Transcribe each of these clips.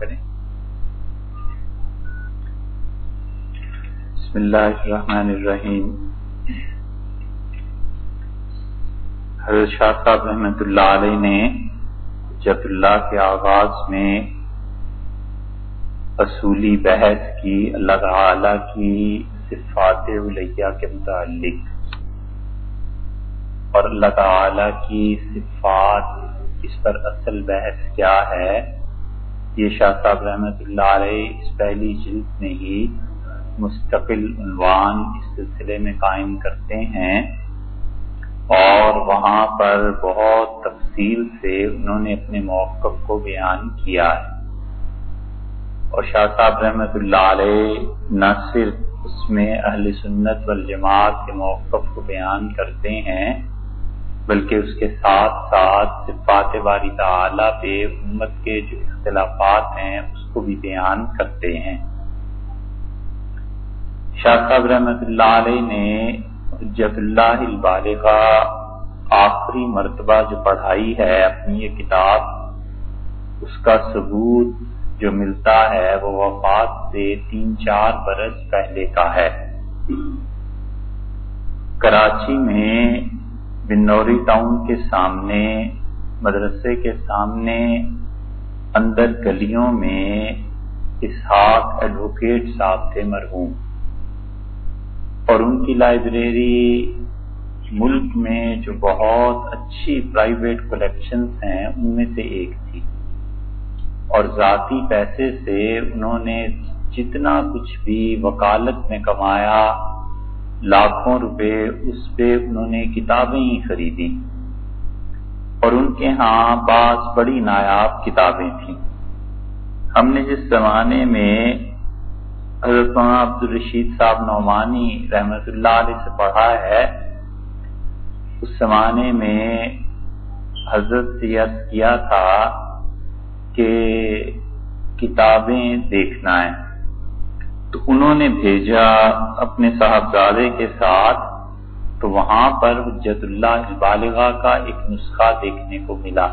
کریں۔ بسم اللہ الرحمن الرحیم۔ حضرت شاہ صاحب رحمۃ اللہ علیہ نے جب اللہ کے آغاز میں اصولی بحث کی، اللہ تعالی کی صفات علیہ کے متعلق، اور اللہ تعالی کی صفات، اس پر اصل بحث کیا ہے؟ یہ شاہ صاحب رحمۃ اللہ علیہ اس پہلی جلد میں ہی مستقل عنوان اس سلسلے میں قائم کرتے ہیں اور وہاں پر بہت تفصیل سے انہوں نے اپنے موقف کو بیان کیا ہے۔ اور شاہ صاحب رحمۃ اللہ علیہ نہ صرف اس میں اہل سنت والجماعت کے موقف کو بیان کرتے ہیں بلکہ اس کے ساتھ ساتھ صفات باری تعالی پہ امت کے جو اختلافات ہیں، اس کو بھی بیان کرتے ہیں۔ شاہ صاحب رحمت اللہ علیہ نے جب اللہ البالغہ آخری مرتبہ جو پڑھائی ہے اپنی یہ کتاب، اس کا ثبوت جو ملتا ہے وہ وفات سے تین چار برس پہلے کا ہے۔ کراچی میں بنوری ٹاؤن کے سامنے، مدرسے کے سامنے، اندر گلیوں میں اسحاق ایڈوکیٹ صاحب تھے مرحوم۔ اور ان کی لائبریری ملک میں جو بہت اچھی پرائیویٹ کلیکشنز ہیں، ان میں سے ایک تھی۔ اور ذاتی پیسے سے انہوں نے جتنا کچھ بھی وکالت میں کمایا لاکھوں روپے اس پہ انہوں نے کتابیں ہی خریدی اور ان کے ہاں بعض بڑی نایاب کتابیں تھیں۔ ہم نے جس زمانے میں حضرت عبد الرشید صاحب نعمانی رحمت اللہ علیہ سے پڑھا ہے، اس زمانے میں حضرت سے کیا تھا کہ کتابیں دیکھنا ہے۔ تو انہوں نے بھیجا اپنے صاحبزادے کے ساتھ، تو وہاں پر حجت اللہ بالغا کا ایک نسخہ دیکھنے کو ملا۔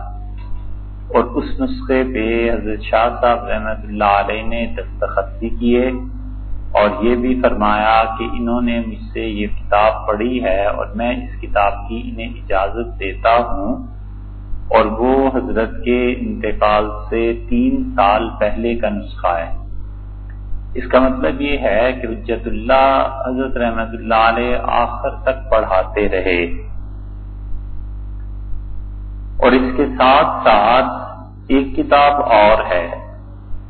اور اس نسخے پہ حضرت شاہ صاحب رحمت اللہ علیہ نے دستخط بھی کیے اور یہ بھی فرمایا کہ انہوں نے مجھ سے یہ کتاب پڑھی ہے اور میں اس کتاب کی انہیں اجازت دیتا ہوں۔ اور وہ حضرت کے انتقال سے تین سال پہلے کا نسخہ ہے۔ اس کا مطلب یہ ہے کہ حجت اللہ، حضرت رحمت اللہ علیہ آخر تک پڑھاتے رہے۔ اور اس کے ساتھ ساتھ ایک کتاب اور ہے۔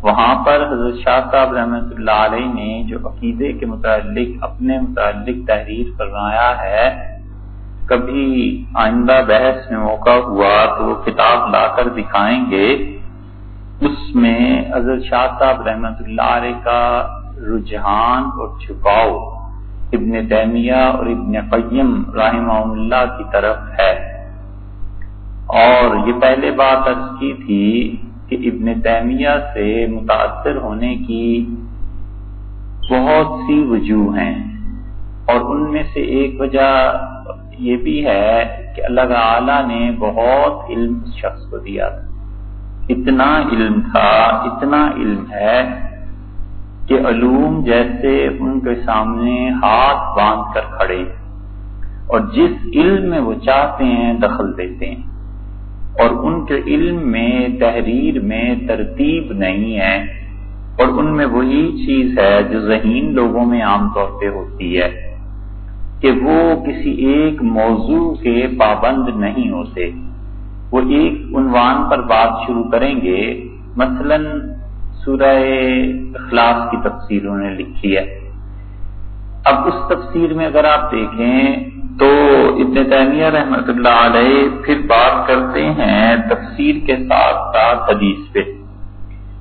وہاں پر حضرت شاہ صاحب رحمت اللہ علیہ نے جو عقیدے کے متعلق، اپنے متعلق تحریر فرمایا ہے، کبھی آئندہ بحث میں موقع ہوا تو وہ کتاب لا کر دکھائیں گے۔ اس میں حضرت شاہ صاحب رحمت اللہ علیہ کا رجحان اور چھپاؤ ابن تیمیہ اور ابن قیم رحمہ اللہ کی طرف ہے۔ اور یہ پہلے بات عرض کی تھی کہ ابن تیمیہ سے متاثر ہونے کی بہت سی وجوہ ہیں اور ان میں سے ایک وجہ یہ بھی ہے کہ اللہ تعالی نے بہت علم شخص کو دیا۔ تھا اتنا علم تھا، اتنا علم ہے کہ علوم جیسے ان کے سامنے ہاتھ باندھ کر کھڑے اور جس علم میں وہ چاہتے ہیں دخل دیتے ہیں۔ اور ان کے علم میں تحریر میں ترتیب نہیں ہے اور ان میں وہی چیز ہے جو ذہین لوگوں میں عام طور پہ ہوتی ہے کہ وہ کسی ایک موضوع کے پابند نہیں ہوتے۔ وہ ایک عنوان پر بات شروع کریں گے۔ مثلا سورہ اخلاص کی تفسیر انہوں نے لکھی ہے۔ اب اس تفسیر میں اگر آپ دیکھیں تو ابن تیمیہ رحمت اللہ علیہ پھر بات کرتے ہیں تفسیر کے ساتھ ساتھ حدیث پہ۔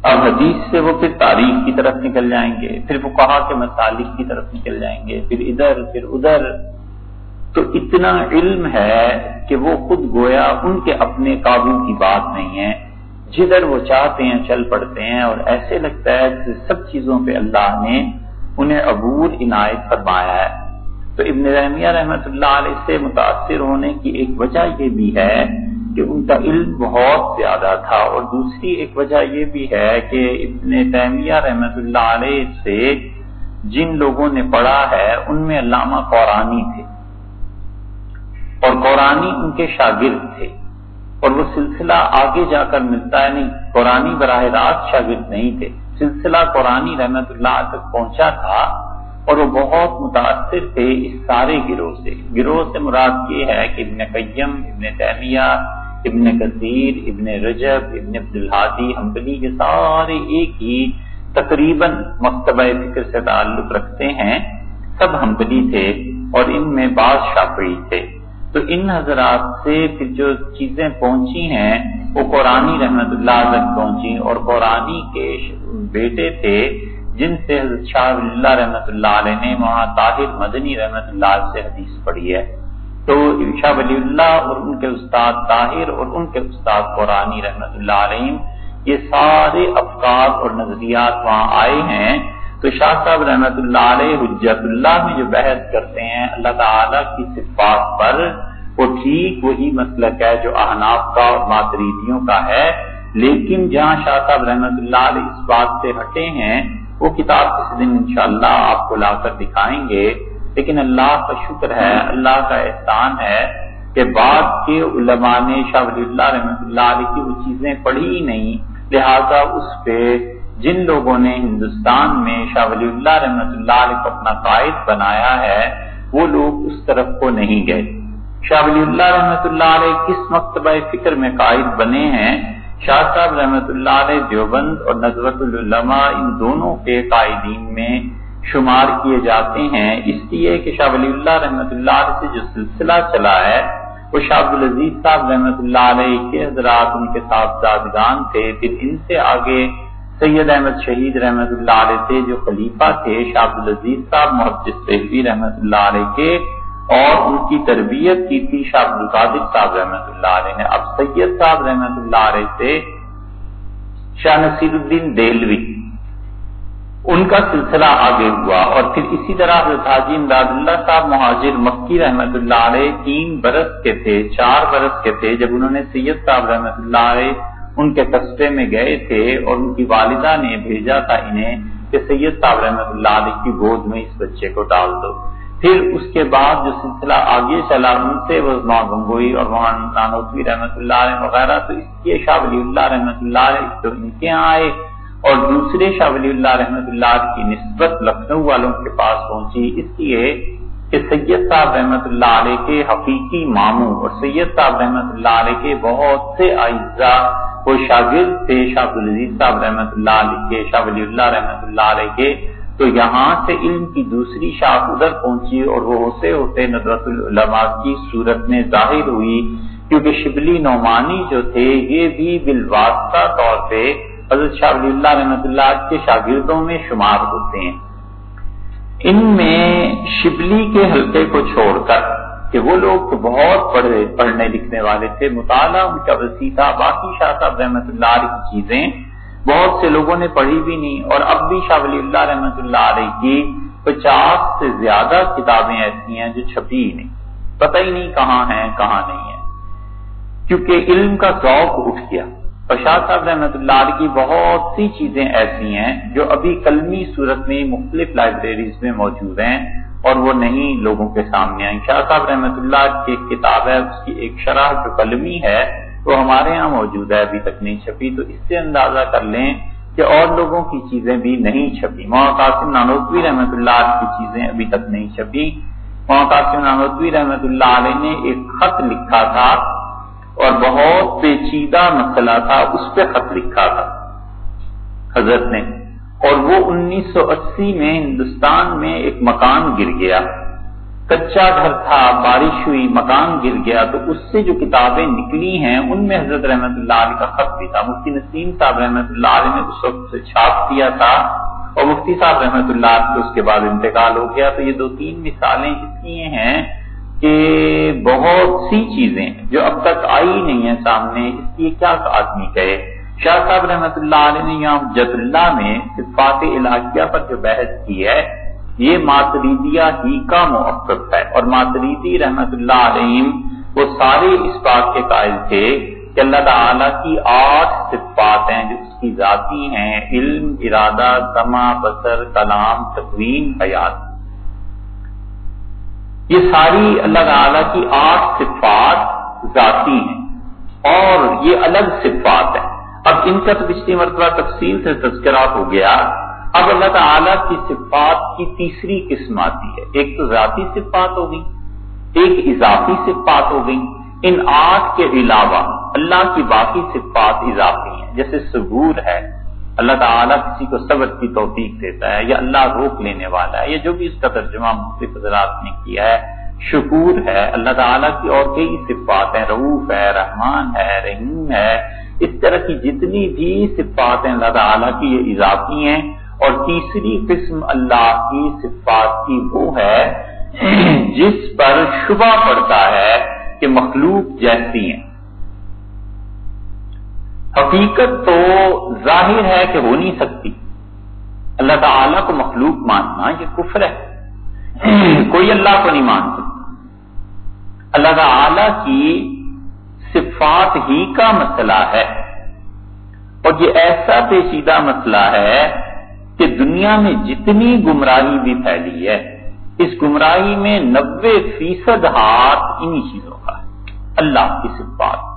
اب حدیث سے وہ پھر تاریخ کی طرف نکل جائیں گے، پھر وہ کہا کے مسالک کی طرف نکل جائیں گے، پھر ادھر پھر ادھر۔ تو اتنا علم ہے کہ وہ خود گویا ان کے اپنے قابو کی بات نہیں ہے۔ جدھر وہ چاہتے ہیں، چل پڑتے ہیں اور ایسے لگتا ہے کہ سب چیزوں پہ اللہ نے انہیں عبور، عنایت فرمایا ہے۔ تو ابن رحمیہ رحمت اللہ علیہ سے متاثر ہونے کی ایک وجہ یہ بھی ہے کہ ان کا علم بہت زیادہ تھا۔ اور دوسری ایک وجہ یہ بھی ہے کہ ابن تیمیہ رحمت اللہ علیہ سے جن لوگوں نے پڑھا ہے، ان میں علامہ قرآنی تھے۔ اور قرآنی ان کے شاگرد تھے اور وہ سلسلہ آگے جا کر ملتا ہے نہیں، قرآنی براہ راست شاگرد نہیں تھے۔ سلسلہ قرآنی رحمت اللہ تک پہنچا تھا اور وہ بہت متاثر تھے اس سارے گروہ سے۔ گروہ سے مراد یہ ہے کہ ابن قیم، ابن تیمیہ، ابن کثیر، ابن رجب، ابن عبد الحادی حنبلی، یہ سارے ایک ہی تقریباً مکتبہ فکر سے تعلق رکھتے ہیں۔ سب حنبلی تھے اور ان میں بعض شافعی تھے۔ تو ان حضرات سے پھر جو چیزیں پہنچی ہیں، وہ قرآنی رحمت اللہ تک پہنچی اور قرآنی کے بیٹے تھے، جن سے حضرت شاہ اللہ رحمت اللہ علیہ نے وہاں طاہر مدنی رحمت اللہ سے حدیث پڑھی ہے۔ تو شاہ ولی اللہ اور ان کے استاد طاہر اور ان کے استاد قرآنی رحمت اللہ علیہ، یہ سارے افکار اور نظریات وہاں آئے ہیں۔ تو شاہ صاحب رحمت اللہ علیہ حجت اللہ میں جو بحث کرتے ہیں، اللہ تعالی کی صفات پر وہ ٹھیک وہی مسلک ہے جو احناف کا اور ماتریدیوں کا ہے۔ لیکن جہاں شاہ صاحب رحمت اللہ علیہ اس بات سے ہٹے ہیں، وہ کتاب کسی دن انشاءاللہ آپ کو لا کر دکھائیں گے۔ لیکن اللہ کا شکر ہے، اللہ کا احسان ہے کہ بعد کے علماء نے شاہ ولی اللہ رحمت اللہ علیہ کی وہ چیزیں پڑھی ہی نہیں۔ لہذا اس پہ جن لوگوں نے ہندوستان میں شاہ ولی اللہ رحمت اللہ علیہ کو اپنا قائد بنایا ہے، وہ لوگ اس طرف کو نہیں گئے۔ شاہ ولی اللہ رحمت اللہ علیہ کس مکتبہ فکر میں قائد بنے ہیں؟ شاہ صاحب رحمت اللہ علیہ دیوبند اور نظرت العلماء ان دونوں کے قائدین میں شمار کیے جاتے ہیں۔ اس لیے کہ شاہ ولی اللہ رحمت اللہ علیہ سے جو سلسلہ چلا ہے، وہ شاہ العزیز صاحب رحمت اللہ علیہ کے حضرات، ان کے ساتھ زادگان تھے۔ پھر ان سے آگے سید احمد شہید رحمت اللہ علیہ سے جو خلیفہ تھے۔ شاہ العزیز صاحب، محدث سہوی رحمت اللہ علیہ کے اور ان کی تربیت کی تھی شاہ القادر صاحب رحمت اللہ علیہ نے۔ اب سید صاحب رحمت اللہ علیہ سے شاہ نصیر الدین دہلوی، ان کا سلسلہ آگے ہوا۔ اور پھر اسی طرح حضرت حاجی امداد اللہ صاحب مہاجر مکی رحمت اللہ علیہ تین برس کے تھے، چار برس کے تھے۔ جب انہوں نے سید صاحب رحمت اللہ علیہ ان کے قصبے میں گئے تھے اور ان کی والدہ نے بھیجا تھا انہیں کہ سید صاحب رحمت اللہ علیہ کی گود میں اس بچے کو ڈال دو۔ پھر اس کے بعد جو سلسلہ آگے چلا ان سے وہ گنگوئی اور وہاں نانوتوی رحمت اللہ علیہ وغیرہ، تو اس کے شاہ ولی اللہ رحمت اللہ علیہ تو ان کے یہاں آئے اور دوسرے شاہ ولی اللہ رحمت اللہ کی نسبت لکھنؤ والوں کے پاس پہنچی، اس لیے کہ سید صاحب رحمت اللہ علیہ کے حقیقی ماموں اور سید صاحب رحمت اللہ علیہ کے بہت سے اعزا وہ شاگرد تھے، شاہ العزیز صاحب رحمت اللہ علیہ کے، شاہ ولی اللہ رحمت اللہ علیہ کے تو یہاں سے علم کی دوسری شاخ ادھر پہنچی اور وہ ہوتے ہوتے ندرت العلماء کی صورت میں ظاہر ہوئی، کیونکہ شبلی نعمانی جو تھے، یہ بھی بالواسطہ طور پہ حضرت شاہ ولی اللہ رحمت اللہ کے شاگردوں میں شمار ہوتے ہیں۔ ان میں شبلی کے حلقے کو چھوڑ کر کہ وہ لوگ تو بہت پڑھے، پڑھنے لکھنے والے تھے، مطالعہ ان کا وسیع تھا باقی شاہ صاحب رحمت اللہ کی چیزیں بہت سے لوگوں نے پڑھی بھی نہیں اور اب بھی شاہ ولی اللہ رحمت اللہ علیہ کی پچاس سے زیادہ کتابیں ایسی ہیں جو چھپی ہی نہیں۔ پتہ ہی نہیں کہاں ہیں، کہاں نہیں ہے کیونکہ علم کا ذوق اٹھ گیا۔ اور شاہ صاحب رحمت اللہ علیہ کی بہت سی چیزیں ایسی ہیں جو ابھی کلمی صورت میں مختلف لائبریریز میں موجود ہیں اور وہ نہیں لوگوں کے سامنے آئیں۔ شاہ صاحب رحمت اللہ کی ایک کتاب ہے، اس کی ایک شرح جو قلمی ہے وہ ہمارے ہاں موجود ہے، ابھی تک نہیں چھپی، تو اس سے اندازہ کر لیں کہ اور لوگوں کی چیزیں بھی نہیں چھپی۔ ماں قاسم نانوتوی رحمت اللہ کی چیزیں ابھی تک نہیں چھپی۔ ماں قاسم نانوتوی رحمت اللہ علیہ نے ایک خط لکھا تھا اور بہت پیچیدہ مسئلہ تھا، اس پہ خط لکھا تھا حضرت نے۔ اور وہ انیس سو اسی میں ہندوستان میں ایک مکان گر گیا۔ کچا گھر تھا، بارش ہوئی، مکان گر گیا، تو اس سے جو کتابیں نکلی ہیں، ان میں حضرت رحمت اللہ علیہ کا خط بھی تھا۔ مفتی نسیم صاحب رحمت اللہ علیہ نے اس وقت سے چھاپ دیا تھا، اور مفتی صاحب رحمت اللہ علیہ اس کے بعد انتقال ہو گیا۔ تو یہ دو تین مثالیں اس لیے ہیں کہ بہت سی چیزیں جو اب تک آئی نہیں ہیں سامنے، اس لیے کیا آدمی کہے؟ شاہ صاحب رحمت اللہ علیہ نے یہاں جد اللہ میں صفات الہیہ پر جو بحث کی ہے یہ ماتریدیہ ہی کا موقف ہے اور ماتریدی رحمت اللہ علیہ وہ سارے اس بات کے قائل تھے کہ اللہ تعالیٰ کی آٹھ صفات ہیں جو اس کی ذاتی ہیں، علم، ارادہ سما بسر کلام تقویم حیات۔ یہ ساری اللہ تعالیٰ کی آٹھ صفات ذاتی ہیں اور یہ الگ صفات ہیں۔ اب ان کا تو پچھلی مرتبہ تفصیل سے تذکرہ ہو گیا اب اللہ تعالیٰ کی صفات کی تیسری قسم آتی ہے۔ ایک تو ذاتی صفات ہو گئی، ایک اضافی صفات ہو گئی۔ ان آٹھ کے علاوہ اللہ کی باقی صفات اضافی ہیں۔ جیسے صبور ہے، اللہ تعالیٰ کسی کو صبر کی توفیق دیتا ہے یا اللہ روک لینے والا ہے یا جو بھی اس کا ترجمہ مختلف حضرات نے کیا ہے، شکور ہے۔ اللہ تعالیٰ کی اور کئی صفات ہیں روف ہے، رحمان ہے، رحیم ہے۔ اس طرح کی جتنی بھی صفات ہیں، اللہ تعالیٰ کی یہ اضافی ہیں۔ اور تیسری قسم اللہ کی صفات کی وہ ہے جس پر شبہ پڑتا ہے کہ مخلوق جیسی ہیں۔ حقیقت تو ظاہر ہے کہ ہو نہیں سکتی۔ اللہ تعالیٰ کو مخلوق ماننا یہ کفر ہے۔ کوئی اللہ کو نہیں مان سکتا۔ اللہ تعالی کی صفات ہی کا مسئلہ ہے۔ اور یہ ایسا پیچیدہ مسئلہ ہے کہ دنیا میں جتنی گمراہی بھی پھیلی ہے، اس گمراہی میں نبے فیصد ہاتھ انہی چیزوں کا ہے، اللہ کی صفات کا۔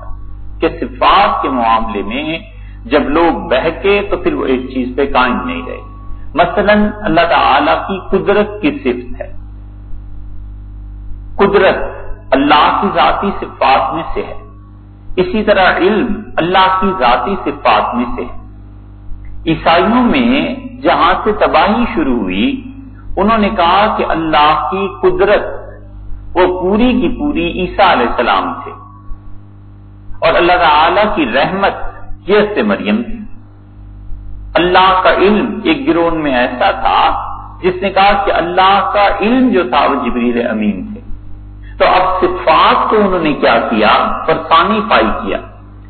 کہ صفات کے معاملے میں جب لوگ بہکے تو پھر وہ ایک چیز پہ قائم نہیں رہے۔ مثلا اللہ تعالی کی قدرت کی صفت ہے۔ قدرت اللہ کی ذاتی صفات میں سے ہے۔ اسی طرح علم اللہ کی ذاتی صفات میں سے ہے۔ عیسائیوں میں جہاں سے تباہی شروع ہوئی، انہوں نے کہا کہ اللہ کی قدرت وہ پوری کی پوری عیسیٰ علیہ السلام تھے۔ اور اللہ تعالی کی رحمت یہ سے مریم۔ تھی اللہ کا علم ایک گروہ میں ایسا تھا جس نے کہا کہ اللہ کا علم جو تھا وہ جبریل امین تھے۔ تو اب صفات کو انہوں نے کیا کیا؟ پرسانی پائی کیا۔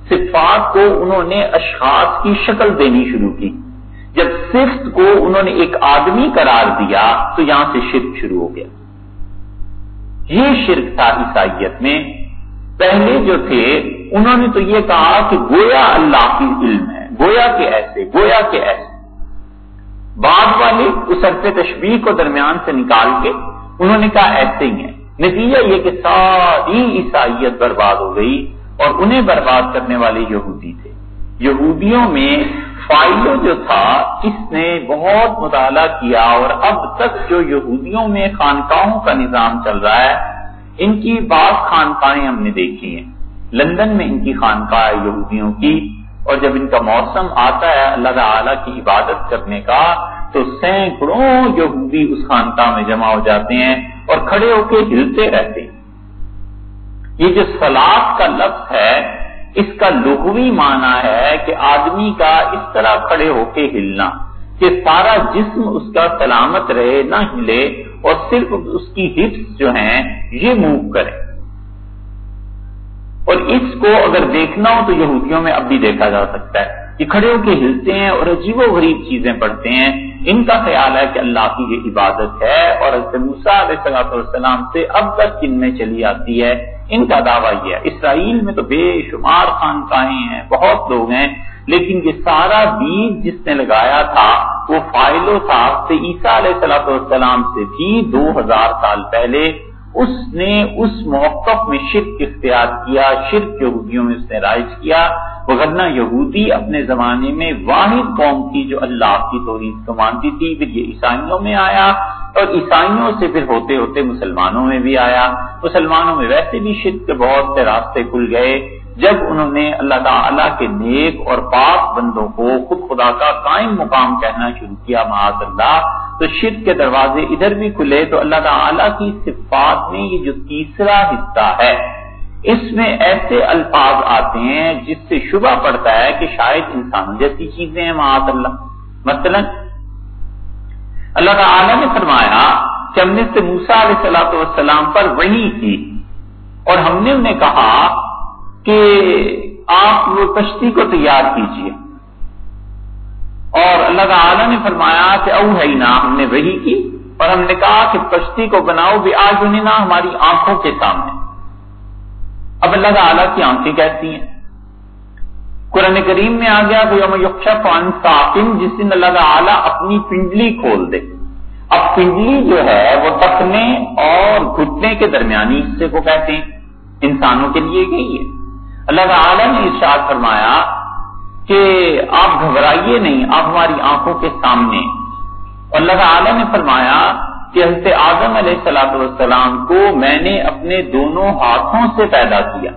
صفات کو انہوں نے اشخاص کی شکل دینی شروع کی۔ جب صفت کو انہوں نے ایک آدمی قرار دیا تو یہاں سے شرک شروع ہو گیا۔ یہ شرک تھا عیسائیت میں۔ پہلے جو تھے، انہوں نے تو یہ کہا کہ گویا اللہ کی علم ہے، گویا کے ایسے، گویا کے ایسے۔ بعد والے اس عرص تشبیح کو درمیان سے نکال کے انہوں نے کہا ایسے ہی ہیں۔ نتیجہ یہ کہ ساری عیسائیت برباد ہو گئی اور انہیں برباد کرنے والے یہودی تھے۔ یہودیوں میں فائلو جو تھا، اس نے بہت مطالعہ کیا اور اب تک جو یہودیوں میں خانقاہوں کا نظام چل رہا ہے، ان کی بعض خانقاہیں ہم نے دیکھی ہیں۔ لندن میں ان کی خانقاہ یہودیوں کی اور جب ان کا موسم آتا ہے، اللہ تعالی کی عبادت کرنے کا، تو سینکڑوں یہودی اس خانقاہ میں جمع ہو جاتے ہیں اور کھڑے ہو کے ہلتے رہتے ہیں۔ یہ جو سلاد کا لفظ ہے اس کا لغوی معنی ہے کہ آدمی کا اس طرح کھڑے ہو کے ہلنا، کہ سارا جسم اس کا سلامت رہے، نہ ہلے، اور صرف اس کی ہپس جو ہیں، یہ موو کرے۔ اور اس کو اگر دیکھنا ہو تو یہودیوں میں اب بھی دیکھا جا سکتا ہے یہ کھڑے ہو کے ہلتے ہیں اور عجیب و غریب چیزیں پڑھتے ہیں۔ ان کا خیال ہے کہ اللہ کی یہ عبادت ہے اور حضرت علیہ السلام سے اب تک ان میں چلی آتی ہے۔ ان کا دعویٰ یہ ہے۔ اسرائیل میں تو بے شمار خانقاہیں ہیں، بہت لوگ ہیں، لیکن یہ سارا بیج جس نے لگایا تھا، وہ فائل و صاحب سے عیسیٰ علیہ والسلام سے بھی دو ہزار سال پہلے۔ اس نے اس موقف میں شرک اختیار کیا، شرک یہودیوں میں اس نے رائج کیا۔ وغیرہ یہودی اپنے زمانے میں واحد قوم تھی جو اللہ کی توحید کو مانتی تھی۔ پھر یہ عیسائیوں میں آیا اور عیسائیوں سے پھر ہوتے ہوتے مسلمانوں میں بھی آیا۔ مسلمانوں میں ویسے بھی شرک کے بہت سے راستے کھل گئے۔ جب انہوں نے اللہ تعالیٰ کے نیک اور پاک بندوں کو خود خدا کا قائم مقام کہنا شروع کیا، معاذ اللہ تو شرک کے دروازے ادھر بھی کھلے تو اللہ تعالیٰ کی صفات میں یہ جو تیسرا حصہ ہے، اس میں ایسے الفاظ آتے ہیں جس سے شبہ پڑتا ہے کہ شاید انسانوں جیسی چیزیں ہیں معاذ اللہ۔ مثلا، اللہ تعالیٰ نے فرمایا کہ ہم نے سے موسا علیہ صلاح والسلام پر وہی کی اور ہم نے انہیں کہا کہ آپ وہ کشتی کو تیار کیجیے اور اللہ تعالی نے فرمایا کہ او ہے نا ہم نے وہی کی اور ہم نے کہا کہ کشتی کو بناؤ بھی آج انہیں نہ ہماری آنکھوں کے سامنے۔ اب اللہ تعالیٰ کی آنکھیں کیسی ہیں؟ قرآن کریم میں آ گیا جس دن اللہ تعالیٰ اپنی پنڈلی کھول دے۔ اب پنڈلی جو ہے، وہ تکنے اور گھٹنے کے درمیانی حصے کو کہتے ہیں، انسانوں کے لیے گئی ہے۔ اللہ تعالیٰ نے ارشاد فرمایا کہ آپ گھبرائیے نہیں، آپ ہماری آنکھوں کے سامنے۔ اللہ تعالیٰ نے فرمایا کہ حضرت اعظم علیہ السلاۃ والسلام کو میں نے اپنے دونوں ہاتھوں سے پیدا کیا۔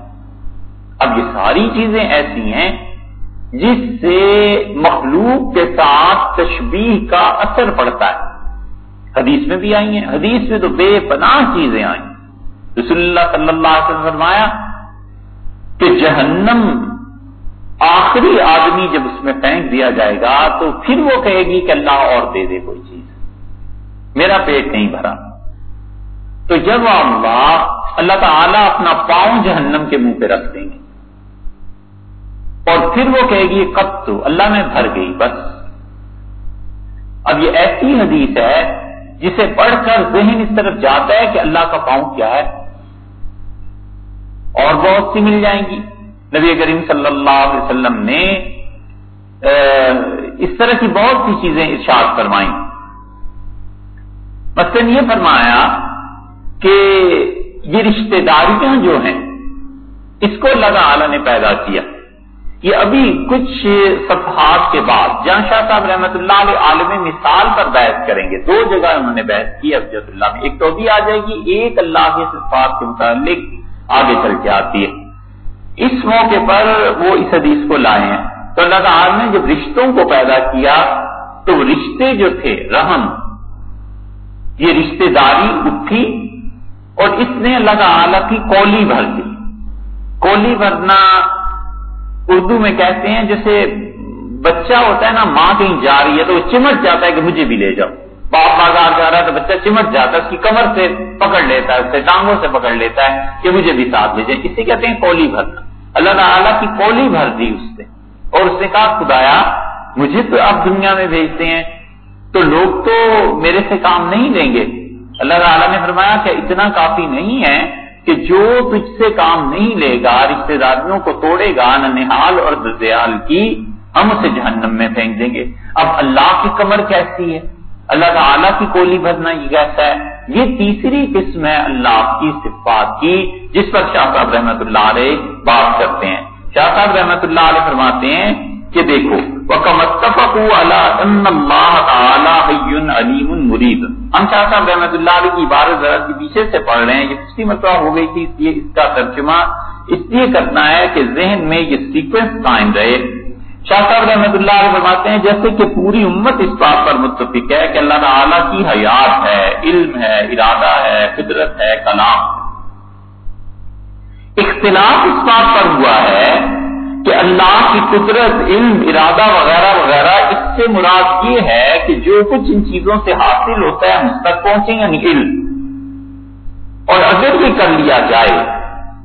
اب یہ ساری چیزیں ایسی ہیں جس سے مخلوق کے ساتھ تشبیح کا اثر پڑتا ہے۔ حدیث میں بھی آئی ہیں، حدیث میں تو بے پناہ چیزیں آئی۔ رسول اللہ صلی اللہ علیہ وسلم فرمایا کہ جہنم آخری آدمی جب اس میں پھینک دیا جائے گا تو پھر وہ کہے گی کہ اللہ اور دے دے کوئی چیز۔ میرا پیٹ نہیں بھرا۔ تو جب اللہ اللہ تعالیٰ اپنا پاؤں جہنم کے منہ پہ رکھ دیں گے۔ اور پھر وہ کہے گی کب تو اللہ میں بھر گئی، بس۔ اب یہ ایسی حدیث ہے جسے پڑھ کر ذہن اس طرف جاتا ہے کہ اللہ کا پاؤں کیا ہے۔ اور بہت سی مل جائیں گی۔ نبی کریم صلی اللہ علیہ وسلم نے اس طرح کی بہت سی چیزیں ارشاد فرمائی مثلاً یہ فرمایا کہ یہ رشتے داریاں جو ہیں؟ اس کو اللہ تعالی نے پیدا کیا۔ یہ ابھی کچھ صفحات کے بعد، جہاں شاہ صاحب رحمۃ اللہ علیہ عالم مثال پر بحث کریں گے، دو جگہ انہوں نے بحث کی افجت اللہ میں۔ ایک تو بھی آ جائے گی، ایک اللہ کے صفات کے متعلق آگے چل کے آتی ہے۔ اس موقع پر وہ اس حدیث کو لائے ہیں تو اللہ تعالی نے جب رشتوں کو پیدا کیا تو رشتے جو تھے، رحم، یہ رشتے داری اٹھی اور اس نے اللہ تعالی کی کولی بھر دی۔ کولی بھرنا اردو میں کہتے ہیں جیسے بچہ ہوتا ہے نا، ماں کہیں جا رہی ہے تو وہ چمٹ جاتا ہے کہ مجھے بھی لے جاؤ۔ باپ بازار جا رہا ہے تو بچہ چمٹ جاتا ہے، اس کی کمر سے پکڑ لیتا ہے، اس سے ٹانگوں سے پکڑ لیتا ہے کہ مجھے بھی ساتھ لے جائے اسے کہتے ہیں کولی بھرنا۔ اللہ تعالیٰ کی کولی بھر دی اس سے اور اس نے کہا، خدایا، مجھے تو آپ دنیا میں بھیجتے ہیں۔ تو لوگ تو میرے سے کام نہیں لیں گے۔ اللہ تعالیٰ نے فرمایا کہ اتنا کافی نہیں ہے کہ جو تجھ سے کام نہیں لے گا رشتے داریوں کو توڑے گا، نہ اور دزیال کی، ہم اسے جہنم میں پھینک دیں گے۔ اب اللہ کی کمر کیسی ہے؟ اللہ تعالیٰ کی کولی بھرنا یہ کیسا ہے۔ یہ تیسری قسم ہے اللہ کی صفات کی، جس پر شاہ صاحب رحمت اللہ علیہ بات کرتے ہیں۔ شاہ صاحب رحمت اللہ علیہ فرماتے ہیں کہ دیکھو علیم ہم شاہ صاحب رحمۃ اللہ علیہ کی عبارت ذرا سی پیچھے سے پڑھ رہے ہیں۔ یہ پچھلی مرتبہ ہو گئی تھی، اس لیے اس کا ترجمہ اس لیے کرنا ہے کہ ذہن میں یہ سیکوینس قائم رہے۔ شاہ صاحب رحمۃ اللہ علیہ فرماتے ہیں، جیسے کہ پوری امت اس بات پر متفق ہے کہ اللہ تعالیٰ کی حیات ہے، علم ہے، ارادہ ہے قدرت ہے، کلام اختلاف اس بات پر ہوا ہے کہ اللہ کی قدرت علم، ارادہ وغیرہ وغیرہ، اس سے مراد یہ ہے کہ جو کچھ ان چیزوں سے حاصل ہوتا ہے، ہم تک پہنچیں یعنی علم۔ اور اگر بھی کر لیا جائے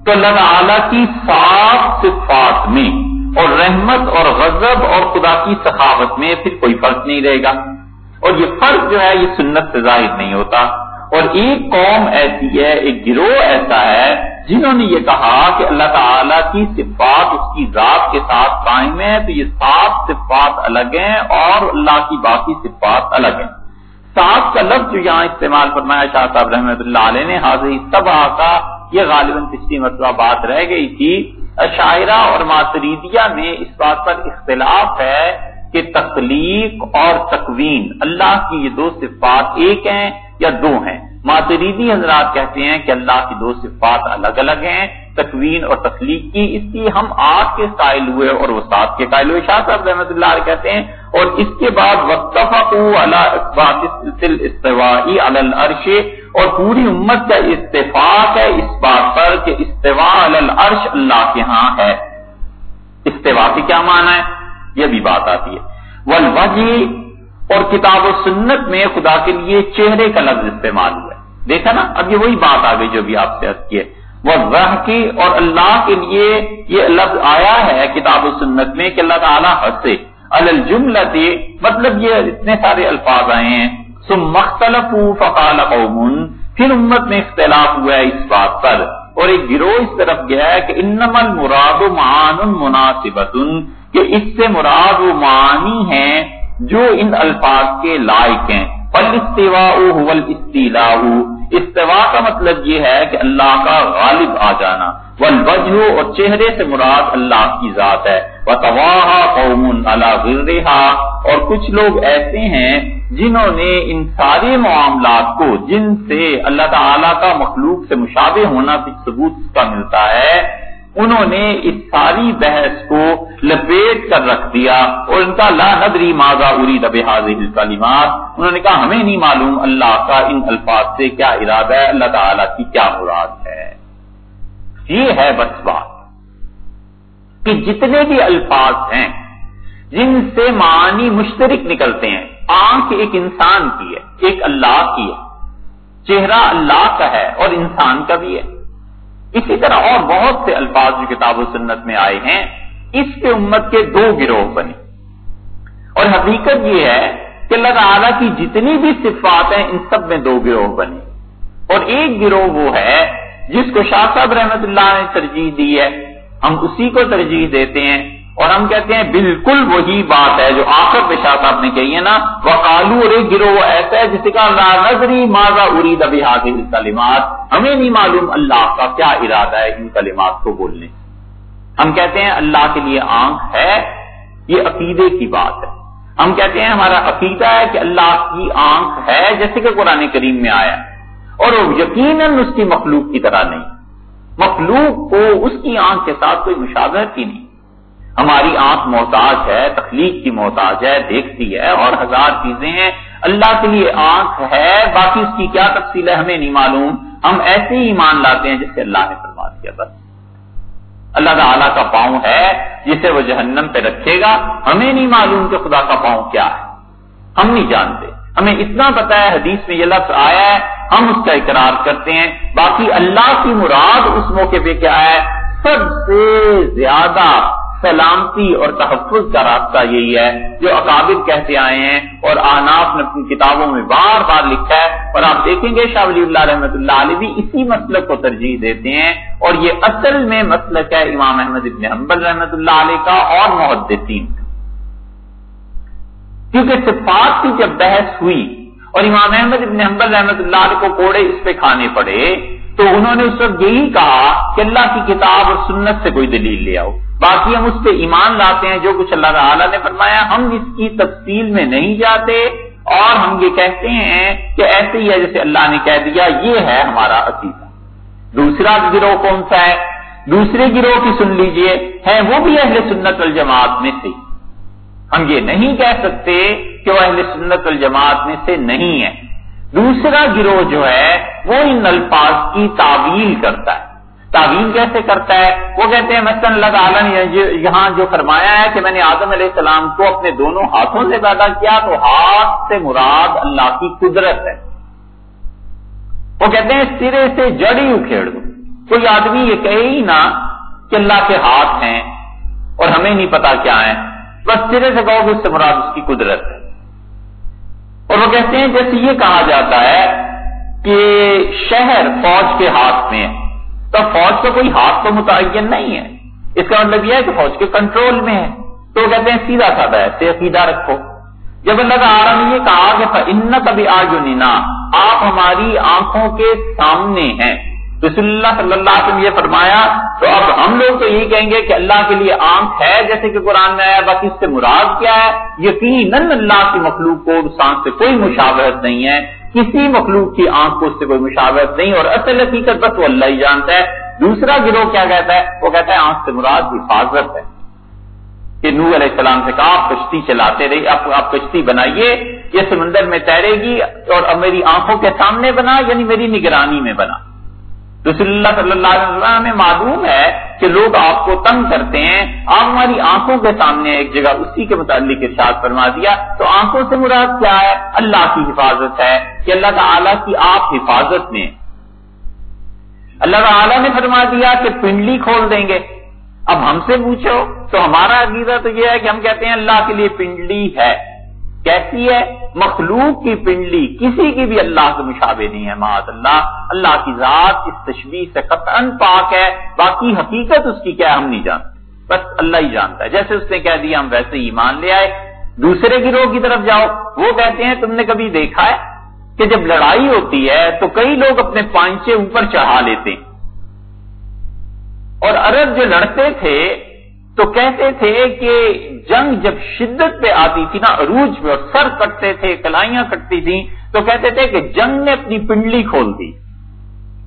تو اللہ تعالی کی صاف صفات میں اور رحمت اور غضب اور خدا کی سخاوت میں پھر کوئی فرق نہیں رہے گا۔ اور یہ فرق جو ہے، یہ سنت سے ظاہر نہیں ہوتا۔ اور ایک قوم ایسی ہے، ایک گروہ ایسا ہے، جنہوں نے یہ کہا کہ اللہ تعالیٰ کی صفات اس کی ذات کے ساتھ قائم ہے تو یہ سات صفات الگ ہیں اور اللہ کی باقی صفات الگ ہیں۔ سات کا لفظ جو یہاں استعمال فرمایا، شاہ صاحب رحمۃ اللہ علیہ نے حاضر سب کا، یہ غالباً پچھلی مرتبہ بات رہ گئی تھی۔ شاعرہ اور ماتریدیا میں اس بات پر اختلاف ہے کہ تخلیق اور تکوین اللہ کی یہ دو صفات ایک ہیں یا دو ہیں۔ ماتریدی حضرات کہتے ہیں کہ اللہ کی دو صفات الگ الگ ہیں، تکوین اور تخلیق کی۔ اس لیے ہم آٹھ کے قائل ہوئے اور وہ سات کے قائل ہوئے۔ شاہ صاحب رحمۃ اللہ علیہ کہتے ہیں، اور اس کے بعد العرش اور پوری امت کا اتفاق ہے اس بات پر کہ استوا العرش اللہ کے ہاں ہے۔ استوا کے کیا معنی ہے؟ یہ بھی بات آتی ہے۔ ولوجی اور کتاب و سنت میں خدا کے لیے چہرے کا لفظ استعمال ہوا ہے۔ دیکھا نا؟ اب یہ وہی بات آ گئی جو بھی آپ سے کی ہے۔ وہ رہ کی اور اللہ کے لیے یہ لفظ آیا ہے کتاب و سنت میں کہ اللہ تعالیٰ ہنسے الجملت مطلب یہ اتنے سارے الفاظ آئے ہیں۔ سم مختلف فقال قوم، پھر امت میں اختلاف ہوا ہے اس بات پر، اور ایک گروہ اس طرف گیا ہے کہ انما المراد معان مناسبت، کہ اس سے مراد و معنی ہیں جو ان الفاظ کے لائق ہیں۔ استوا کا مطلب یہ ہے کہ اللہ کا غالب آ جانا۔ والوجہ، اور چہرے سے مراد اللہ کی ذات ہے۔ قوم اور کچھ لوگ ایسے ہیں جنہوں نے ان سارے معاملات کو جن سے اللہ تعالی کا مخلوق سے مشابہ ہونا ثبوت کا ملتا ہے، انہوں نے اس ساری بحث کو لپیٹ کر رکھ دیا اور ان کا لا ندری ماضا اری دب حاضر کلمات انہوں نے کہا، ہمیں نہیں معلوم اللہ کا ان الفاظ سے کیا ارادہ ہے، اللہ تعالیٰ کی کیا مراد ہے۔ یہ ہے بس بات کہ جتنے بھی الفاظ ہیں جن سے معنی مشترک نکلتے ہیں آنکھ ایک انسان کی ہے، ایک اللہ کی ہے۔ چہرہ اللہ کا ہے اور انسان کا بھی ہے۔ اسی طرح اور بہت سے الفاظ جو کتاب و سنت میں آئے ہیں، اس پہ امت کے دو گروہ بنے۔ اور حقیقت یہ ہے کہ اللہ تعالیٰ کی جتنی بھی صفات ہیں، ان سب میں دو گروہ بنے۔ اور ایک گروہ وہ ہے جس کو شاہ صاحب رحمت اللہ نے ترجیح دی ہے۔ ہم اسی کو ترجیح دیتے ہیں۔ اور ہم کہتے ہیں بالکل وہی بات ہے جو آخر پہ شاہ صاحب نے کہی ہے نا وہ کالو اور ایک گروہ ایسا ہے جسے کہا نظری ماضا ارید ابھی حاضر کلمات ہمیں نہیں معلوم اللہ کا کیا ارادہ ہے ان کلمات کو بولنے۔ ہم کہتے ہیں اللہ کے لیے آنکھ ہے، یہ عقیدے کی بات ہے۔ ہم کہتے ہیں ہمارا عقیدہ ہے کہ اللہ کی آنکھ ہے، جیسے کہ قرآن کریم میں آیا۔ اور یقیناً اس کی مخلوق کی طرح نہیں۔ مخلوق کو اس کی آنکھ کے ساتھ کوئی مشاورت ہی نہیں۔ ہماری آنکھ محتاج ہے، تخلیق کی محتاج ہے، دیکھتی ہے اور ہزار چیزیں ہیں۔ اللہ کے لیے آنکھ ہے، باقی اس کی کیا تفصیل ہے ہمیں نہیں معلوم۔ ہم ایسے ہی ایمان لاتے ہیں جسے اللہ نے فرما دیا۔ بس۔ اللہ تعالیٰ کا پاؤں ہے جسے وہ جہنم پہ رکھے گا۔ ہمیں نہیں معلوم کہ خدا کا پاؤں کیا ہے۔ ہم نہیں جانتے۔ ہمیں اتنا پتا ہے، حدیث میں یہ لفظ آیا ہے، ہم اس کا اقرار کرتے ہیں۔ باقی اللہ کی مراد اس موقع پہ کیا ہے؟ سب سے زیادہ سلامتی اور تحفظ کا راستہ یہی ہے جو اکابر کہتے آئے ہیں اور آناف نے اپنی کتابوں میں بار بار لکھا ہے اور آپ دیکھیں گے شاہ ولی اللہ رحمۃ اللہ علیہ بھی اسی مسلک کو ترجیح دیتے ہیں اور یہ اصل میں مسلک ہے امام احمد ابن حنبل رحمۃ اللہ علیہ کا اور محدثین کیونکہ صفات کی جب بحث ہوئی اور امام احمد ابن حنبل رحمۃ اللہ علیہ کو کوڑے اس پہ کھانے پڑے تو انہوں نے اس وقت یہی کہا کہ اللہ کی کتاب اور سنت سے کوئی دلیل لے آؤ۔ باقی ہم اس پہ ایمان لاتے ہیں جو کچھ اللہ تعالیٰ نے فرمایا، ہم اس کی تفصیل میں نہیں جاتے اور ہم یہ کہتے ہیں کہ ایسے ہی ہے جیسے اللہ نے کہہ دیا، یہ ہے ہمارا عقیدہ۔ دوسرا گروہ کون سا ہے؟ دوسرے گروہ کی سن لیجیے ہے وہ بھی اہل سنت الجماعت میں سے۔ ہم یہ نہیں کہہ سکتے کہ وہ اہل سنت الجماعت میں سے نہیں ہے۔ دوسرا گروہ جو ہے، وہ ان الفاظ کی تعویل کرتا ہے۔ تعویل کیسے کرتا ہے؟ وہ کہتے ہیں، مثلاً اللہ تعالیٰ نے یہاں جو فرمایا ہے کہ میں نے آدم علیہ السلام کو اپنے دونوں ہاتھوں سے پیدا کیا، تو ہاتھ سے مراد اللہ کی قدرت ہے۔ وہ کہتے ہیں، سرے سے جڑی اکھیڑ دو۔ کوئی آدمی یہ کہے ہی نہ کہ اللہ کے ہاتھ ہیں اور ہمیں نہیں پتا کیا ہے بس سرے سے کہو کہ اس سے مراد اس کی قدرت ہے۔ اور وہ کہتے ہیں، جیسے یہ کہا جاتا ہے کہ شہر فوج کے ہاتھ میں ہے۔ تو فوج کا کوئی ہاتھ تو متعین نہیں ہے۔ اس کا مطلب یہ ہے کہ فوج کے کنٹرول میں ہے۔ تو وہ کہتے ہیں سیدھا سادہ ہے عقیدہ رکھو۔ جب اللہ تعالیٰ نے یہ کہا کہ ان کبھی آج نینا آپ ہماری آنکھوں کے سامنے ہیں۔ رسول اللہ صلی اللہ علیہ وسلم یہ فرمایا، تو اب ہم لوگ تو یہی کہیں گے کہ اللہ کے لیے آنکھ ہے، جیسے کہ قرآن میں آیا، باقی اس سے مراد کیا ہے؟ یقیناً اللہ کی مخلوق کو اس آنکھ سے کوئی مشاورت نہیں ہے۔ کسی مخلوق کی آنکھ کو اس سے کوئی مشاورت نہیں، اور اصل حقیقت بس وہ اللہ ہی جانتا ہے۔ دوسرا گروہ کیا کہتا ہے؟ وہ کہتا ہے آنکھ سے مراد حفاظت ہے۔ کہ نور علیہ السلام سے کہا، آپ کشتی چلاتے رہی آپ آپ کشتی بنائیے، یہ سمندر میں تیرے گی اور اب میری آنکھوں کے سامنے بنا یعنی میری نگرانی میں بنا۔ رسول اللہ صلی اللہ علیہ وسلم میں معلوم ہے کہ لوگ آپ کو تنگ کرتے ہیں۔ آپ ہماری آنکھوں کے سامنے ایک جگہ اسی کے متعلق ارشاد فرما دیا۔ تو آنکھوں سے مراد کیا ہے؟ اللہ کی حفاظت ہے کہ اللہ تعالی کی آپ حفاظت میں۔ اللہ تعالیٰ نے فرما دیا کہ پنڈلی کھول دیں گے۔ اب ہم سے پوچھو، تو ہمارا عقیدہ تو یہ ہے کہ ہم کہتے ہیں اللہ کے لیے پنڈلی ہے۔ کیسی ہے، مخلوق کی پنڈلی کسی کی بھی اللہ سے مشابہ نہیں ہے معاذ اللہ۔ اللہ کی ذات اس تشبیح سے قطعا پاک ہے، باقی حقیقت اس کی کیا ہم نہیں جانتے۔ بس اللہ ہی جانتا ہے۔ جیسے اس نے کہہ دیا، ہم ویسے ہی مان لے آئے۔ دوسرے گروہ کی طرف جاؤ، وہ کہتے ہیں، تم نے کبھی دیکھا ہے کہ جب لڑائی ہوتی ہے تو کئی لوگ اپنے پانچے اوپر چڑھا لیتے۔ ہیں اور عرب جو لڑتے تھے تو کہتے تھے کہ جنگ جب شدت پہ آتی تھی نا، عروج میں اور سر کٹتے تھے، کلائیاں کٹتی تھیں، تو کہتے تھے کہ جنگ نے اپنی پنڈلی کھول دی۔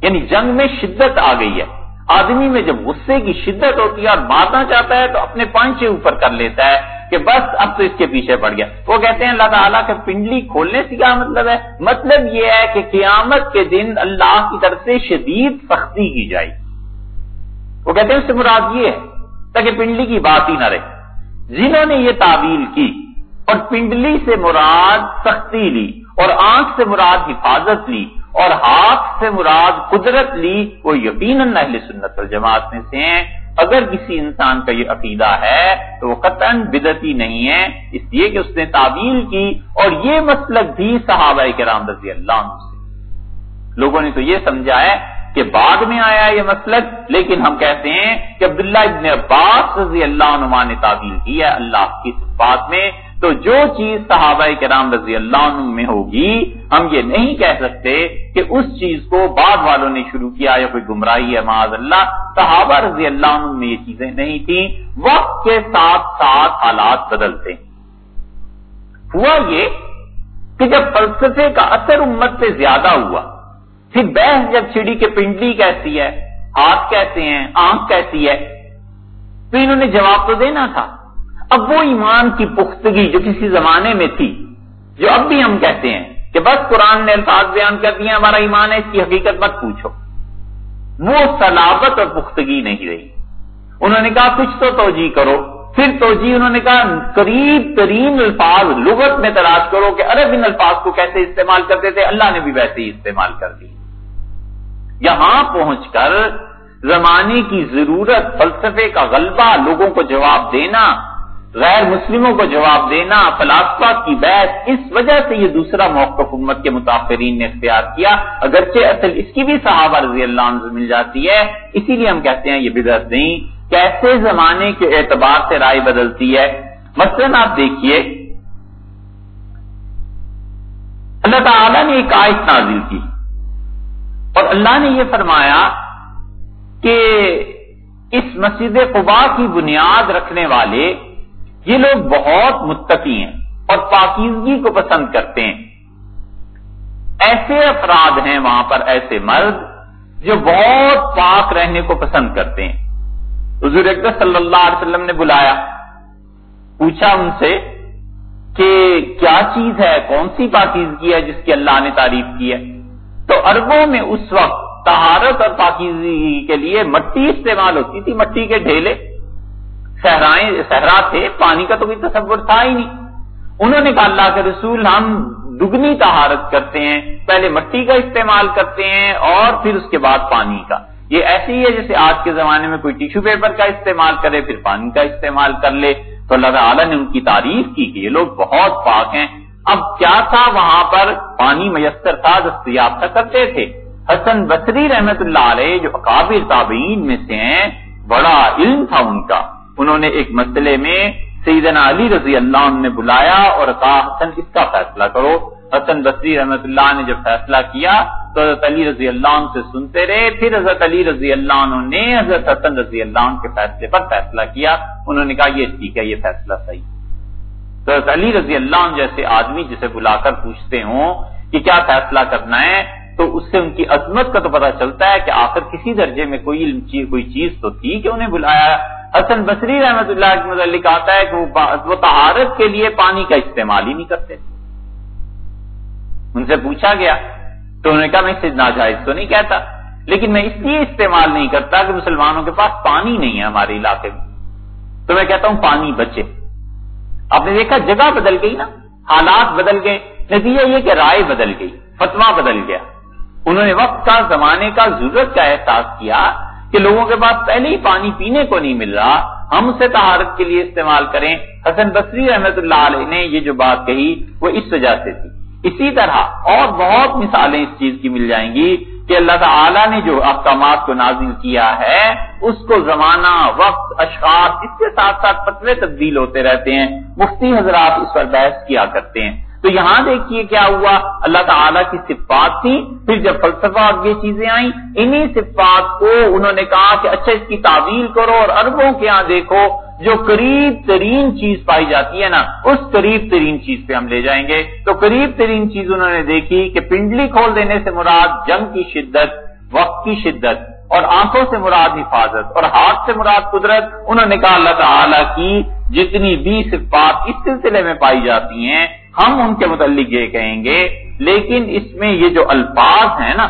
یعنی جنگ میں شدت آ گئی ہے۔ آدمی میں جب غصے کی شدت ہوتی ہے اور مارنا چاہتا ہے تو اپنے پانچے اوپر کر لیتا ہے کہ بس اب تو اس کے پیچھے پڑ گیا۔ وہ کہتے ہیں، اللہ تعالیٰ کے پنڈلی کھولنے سے کیا مطلب ہے؟ مطلب یہ ہے کہ قیامت کے دن اللہ کی طرف سے شدید سختی کی جائے۔ وہ کہتے ہیں، اس سے مراد یہ ہے تاکہ پنڈلی کی بات ہی نہ رہے۔ جنہوں نے یہ تعویل کی اور پنڈلی سے مراد سختی لی اور آنکھ سے مراد حفاظت لی اور ہاتھ سے مراد قدرت لی، وہ یقیناً اہل سنت الجماعت میں سے ہیں۔ اگر کسی انسان کا یہ عقیدہ ہے تو وہ قطن بدتی نہیں ہے۔ اس لیے کہ اس نے تعویل کی اور یہ مسلک بھی صحابہ کرام رضی اللہ عنہ سے۔ لوگوں نے تو یہ سمجھا ہے کہ بعد میں آیا یہ مسلک، لیکن ہم کہتے ہیں کہ عبداللہ ابن عباس رضی اللہ عنہ نے تعبیر کی ہے اللہ کی بات میں۔ تو جو چیز صحابہ کرام رضی اللہ عنہ میں ہوگی، ہم یہ نہیں کہہ سکتے کہ اس چیز کو بعد والوں نے شروع کیا یا کوئی گمراہی ہے، معاذ اللہ۔ صحابہ رضی اللہ عنہ میں یہ چیزیں نہیں تھیں۔ وقت کے ساتھ ساتھ حالات بدلتے ہوا یہ کہ جب فلسفے کا اثر امت پہ زیادہ ہوا پھر بحث جب چڑی کے پنڈلی کیسی ہے، ہاتھ کیسے ہیں، آنکھ کیسی ہے، تو انہوں نے جواب تو دینا تھا۔ اب وہ ایمان کی پختگی جو کسی زمانے میں تھی، جو اب بھی ہم کہتے ہیں کہ بس قرآن نے الفاظ بیان کر دیا ہمارا ایمان ہے، اس کی حقیقت مت پوچھو۔ وہ سلاوت اور پختگی نہیں رہی۔ انہوں نے کہا، کچھ تو توجہ کرو۔ پھر توجہ انہوں نے کہا، قریب ترین الفاظ لغت میں تلاش کرو کہ عرب ان الفاظ کو کیسے استعمال کرتے تھے۔ اللہ نے بھی ویسے ہی استعمال کر دی۔ یہاں پہنچ کر زمانے کی ضرورت، فلسفے کا غلبہ، لوگوں کو جواب دینا، غیر مسلموں کو جواب دینا، فلاسفہ کی بحث، اس وجہ سے یہ دوسرا موقف امت کے متاثرین نے اختیار کیا۔ اگرچہ اصل اس کی بھی صحابہ رضی اللہ عنہ مل جاتی ہے، اسی لیے ہم کہتے ہیں یہ بدعت نہیں۔ کیسے زمانے کے اعتبار سے رائے بدلتی ہے؟ مثلاً آپ دیکھیے، اللہ تعالی نے ایک آیت نازل کی۔ اور اللہ نے یہ فرمایا کہ اس مسجد قبا کی بنیاد رکھنے والے یہ لوگ بہت متقی ہیں اور پاکیزگی کو پسند کرتے ہیں۔ ایسے افراد ہیں وہاں پر، ایسے مرد جو بہت پاک رہنے کو پسند کرتے ہیں۔ حضور اکبر صلی اللہ علیہ وسلم نے بلایا، پوچھا ان سے کہ کیا چیز ہے، کون سی پاکیزگی ہے جس کی اللہ نے تعریف کی ہے؟ تو اربوں میں اس وقت تہارت اور پاکیزگی کے لیے مٹی استعمال ہوتی تھی، مٹی کے ڈھیلے۔ صحرا تھے، پانی کا تو کوئی تصور تھا ہی نہیں۔ انہوں نے کہا، اللہ کے رسول، ہم دگنی تہارت کرتے ہیں، پہلے مٹی کا استعمال کرتے ہیں اور پھر اس کے بعد پانی کا۔ یہ ایسی ہی ہے جیسے آج کے زمانے میں کوئی ٹیشو پیپر کا استعمال کرے، پھر پانی کا استعمال کر لے۔ تو اللہ تعالیٰ نے ان کی تعریف کی کہ یہ لوگ بہت پاک ہیں۔ اب کیا تھا وہاں پر؟ پانی میسر تھا دستیاب تھا کرتے تھے۔ حسن بصری رحمت اللہ علیہ جو اکابر تابعین میں سے ہیں، بڑا علم تھا ان کا۔ انہوں نے ایک مسئلے میں سیدنا علی رضی اللہ عنہ نے بلایا اور کہا، حسن، اس کا فیصلہ کرو۔ حسن بصری رحمت اللہ نے جب فیصلہ کیا تو حضرت علی رضی اللہ عنہ سے سنتے رہے۔ پھر حضرت علی رضی اللہ عنہ نے حضرت حسن رضی اللہ عنہ کے فیصلے پر فیصلہ کیا۔ انہوں نے کہا، یہ ٹھیک ہے، یہ فیصلہ صحیح تو علی رضی اللہ عنہ جیسے آدمی جسے بلا کر پوچھتے ہوں کہ کیا فیصلہ کرنا ہے، تو اس سے ان کی عظمت کا تو پتا چلتا ہے کہ آخر کسی درجے میں کوئی کوئی چیز تو تھی کہ انہیں بلایا۔ حسن بصری رحمت اللہ کے متعلق آتا ہے کہ وہ تہارت کے لیے پانی کا استعمال ہی نہیں کرتے۔ ان سے پوچھا گیا، تو انہوں نے کہا، میں اسے ناجائز تو نہیں کہتا، لیکن میں اس لیے استعمال نہیں کرتا کہ مسلمانوں کے پاس پانی نہیں ہے ہمارے علاقے میں۔ تو میں کہتا ہوں، پانی بچے۔ آپ نے دیکھا جگہ بدل گئی نا؟ حالات بدل گئے۔ نتیجہ یہ کہ رائے بدل گئی فتوا بدل گیا۔ انہوں نے وقت کا، زمانے کا، ضرورت کا احساس کیا کہ لوگوں کے پاس پہلے ہی پانی پینے کو نہیں مل رہا۔ ہم اسے تہارت کے لیے استعمال کریں۔ حسن بصری رحمت اللہ علیہ نے یہ جو بات کہی وہ اس وجہ سے تھی۔ اسی طرح اور بہت مثالیں اس چیز کی مل جائیں گی۔ کہ اللہ تعالیٰ نے جو احکامات کو نازل کیا ہے، اس کو زمانہ، وقت اشخاص اس کے ساتھ ساتھ فتوے تبدیل ہوتے رہتے ہیں۔ مفتی حضرات اس پر بحث کیا کرتے ہیں۔ تو یہاں دیکھیے کیا ہوا۔ اللہ تعالیٰ کی صفات تھی۔ پھر جب فلسفہ اور یہ چیزیں آئیں، انہی صفات کو انہوں نے کہا کہ اچھا اس کی تعویل کرو اور اربوں کے یہاں دیکھو۔ جو قریب ترین چیز پائی جاتی ہے نا، اس قریب ترین چیز پہ ہم لے جائیں گے۔ تو قریب ترین چیز انہوں نے دیکھی کہ پنڈلی کھول دینے سے مراد جنگ کی شدت، وقت کی شدت، اور آنکھوں سے مراد حفاظت، اور ہاتھ سے مراد قدرت۔ انہوں نے کہا اللہ تعالیٰ کی جتنی بھی صفات اس سلسلے میں پائی جاتی ہیں، ہم ان کے متعلق یہ کہیں گے۔ لیکن اس میں یہ جو الفاظ ہیں نا،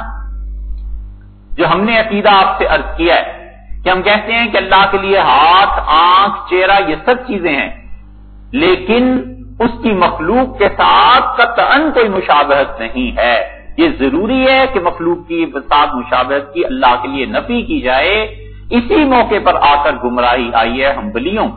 جو ہم نے عقیدہ آپ سے عرض کیا ہے کہ ہم کہتے ہیں کہ اللہ کے لیے ہاتھ، آنکھ، چہرہ، یہ سب چیزیں ہیں۔ لیکن اس کی مخلوق کے ساتھ قطعاً کوئی مشابہت نہیں ہے۔ یہ ضروری ہے کہ مخلوق کی ساتھ مشابہت کی اللہ کے لیے نفی کی جائے۔ اسی موقع پر آ کر گمراہی آئی ہے ہم بلیوں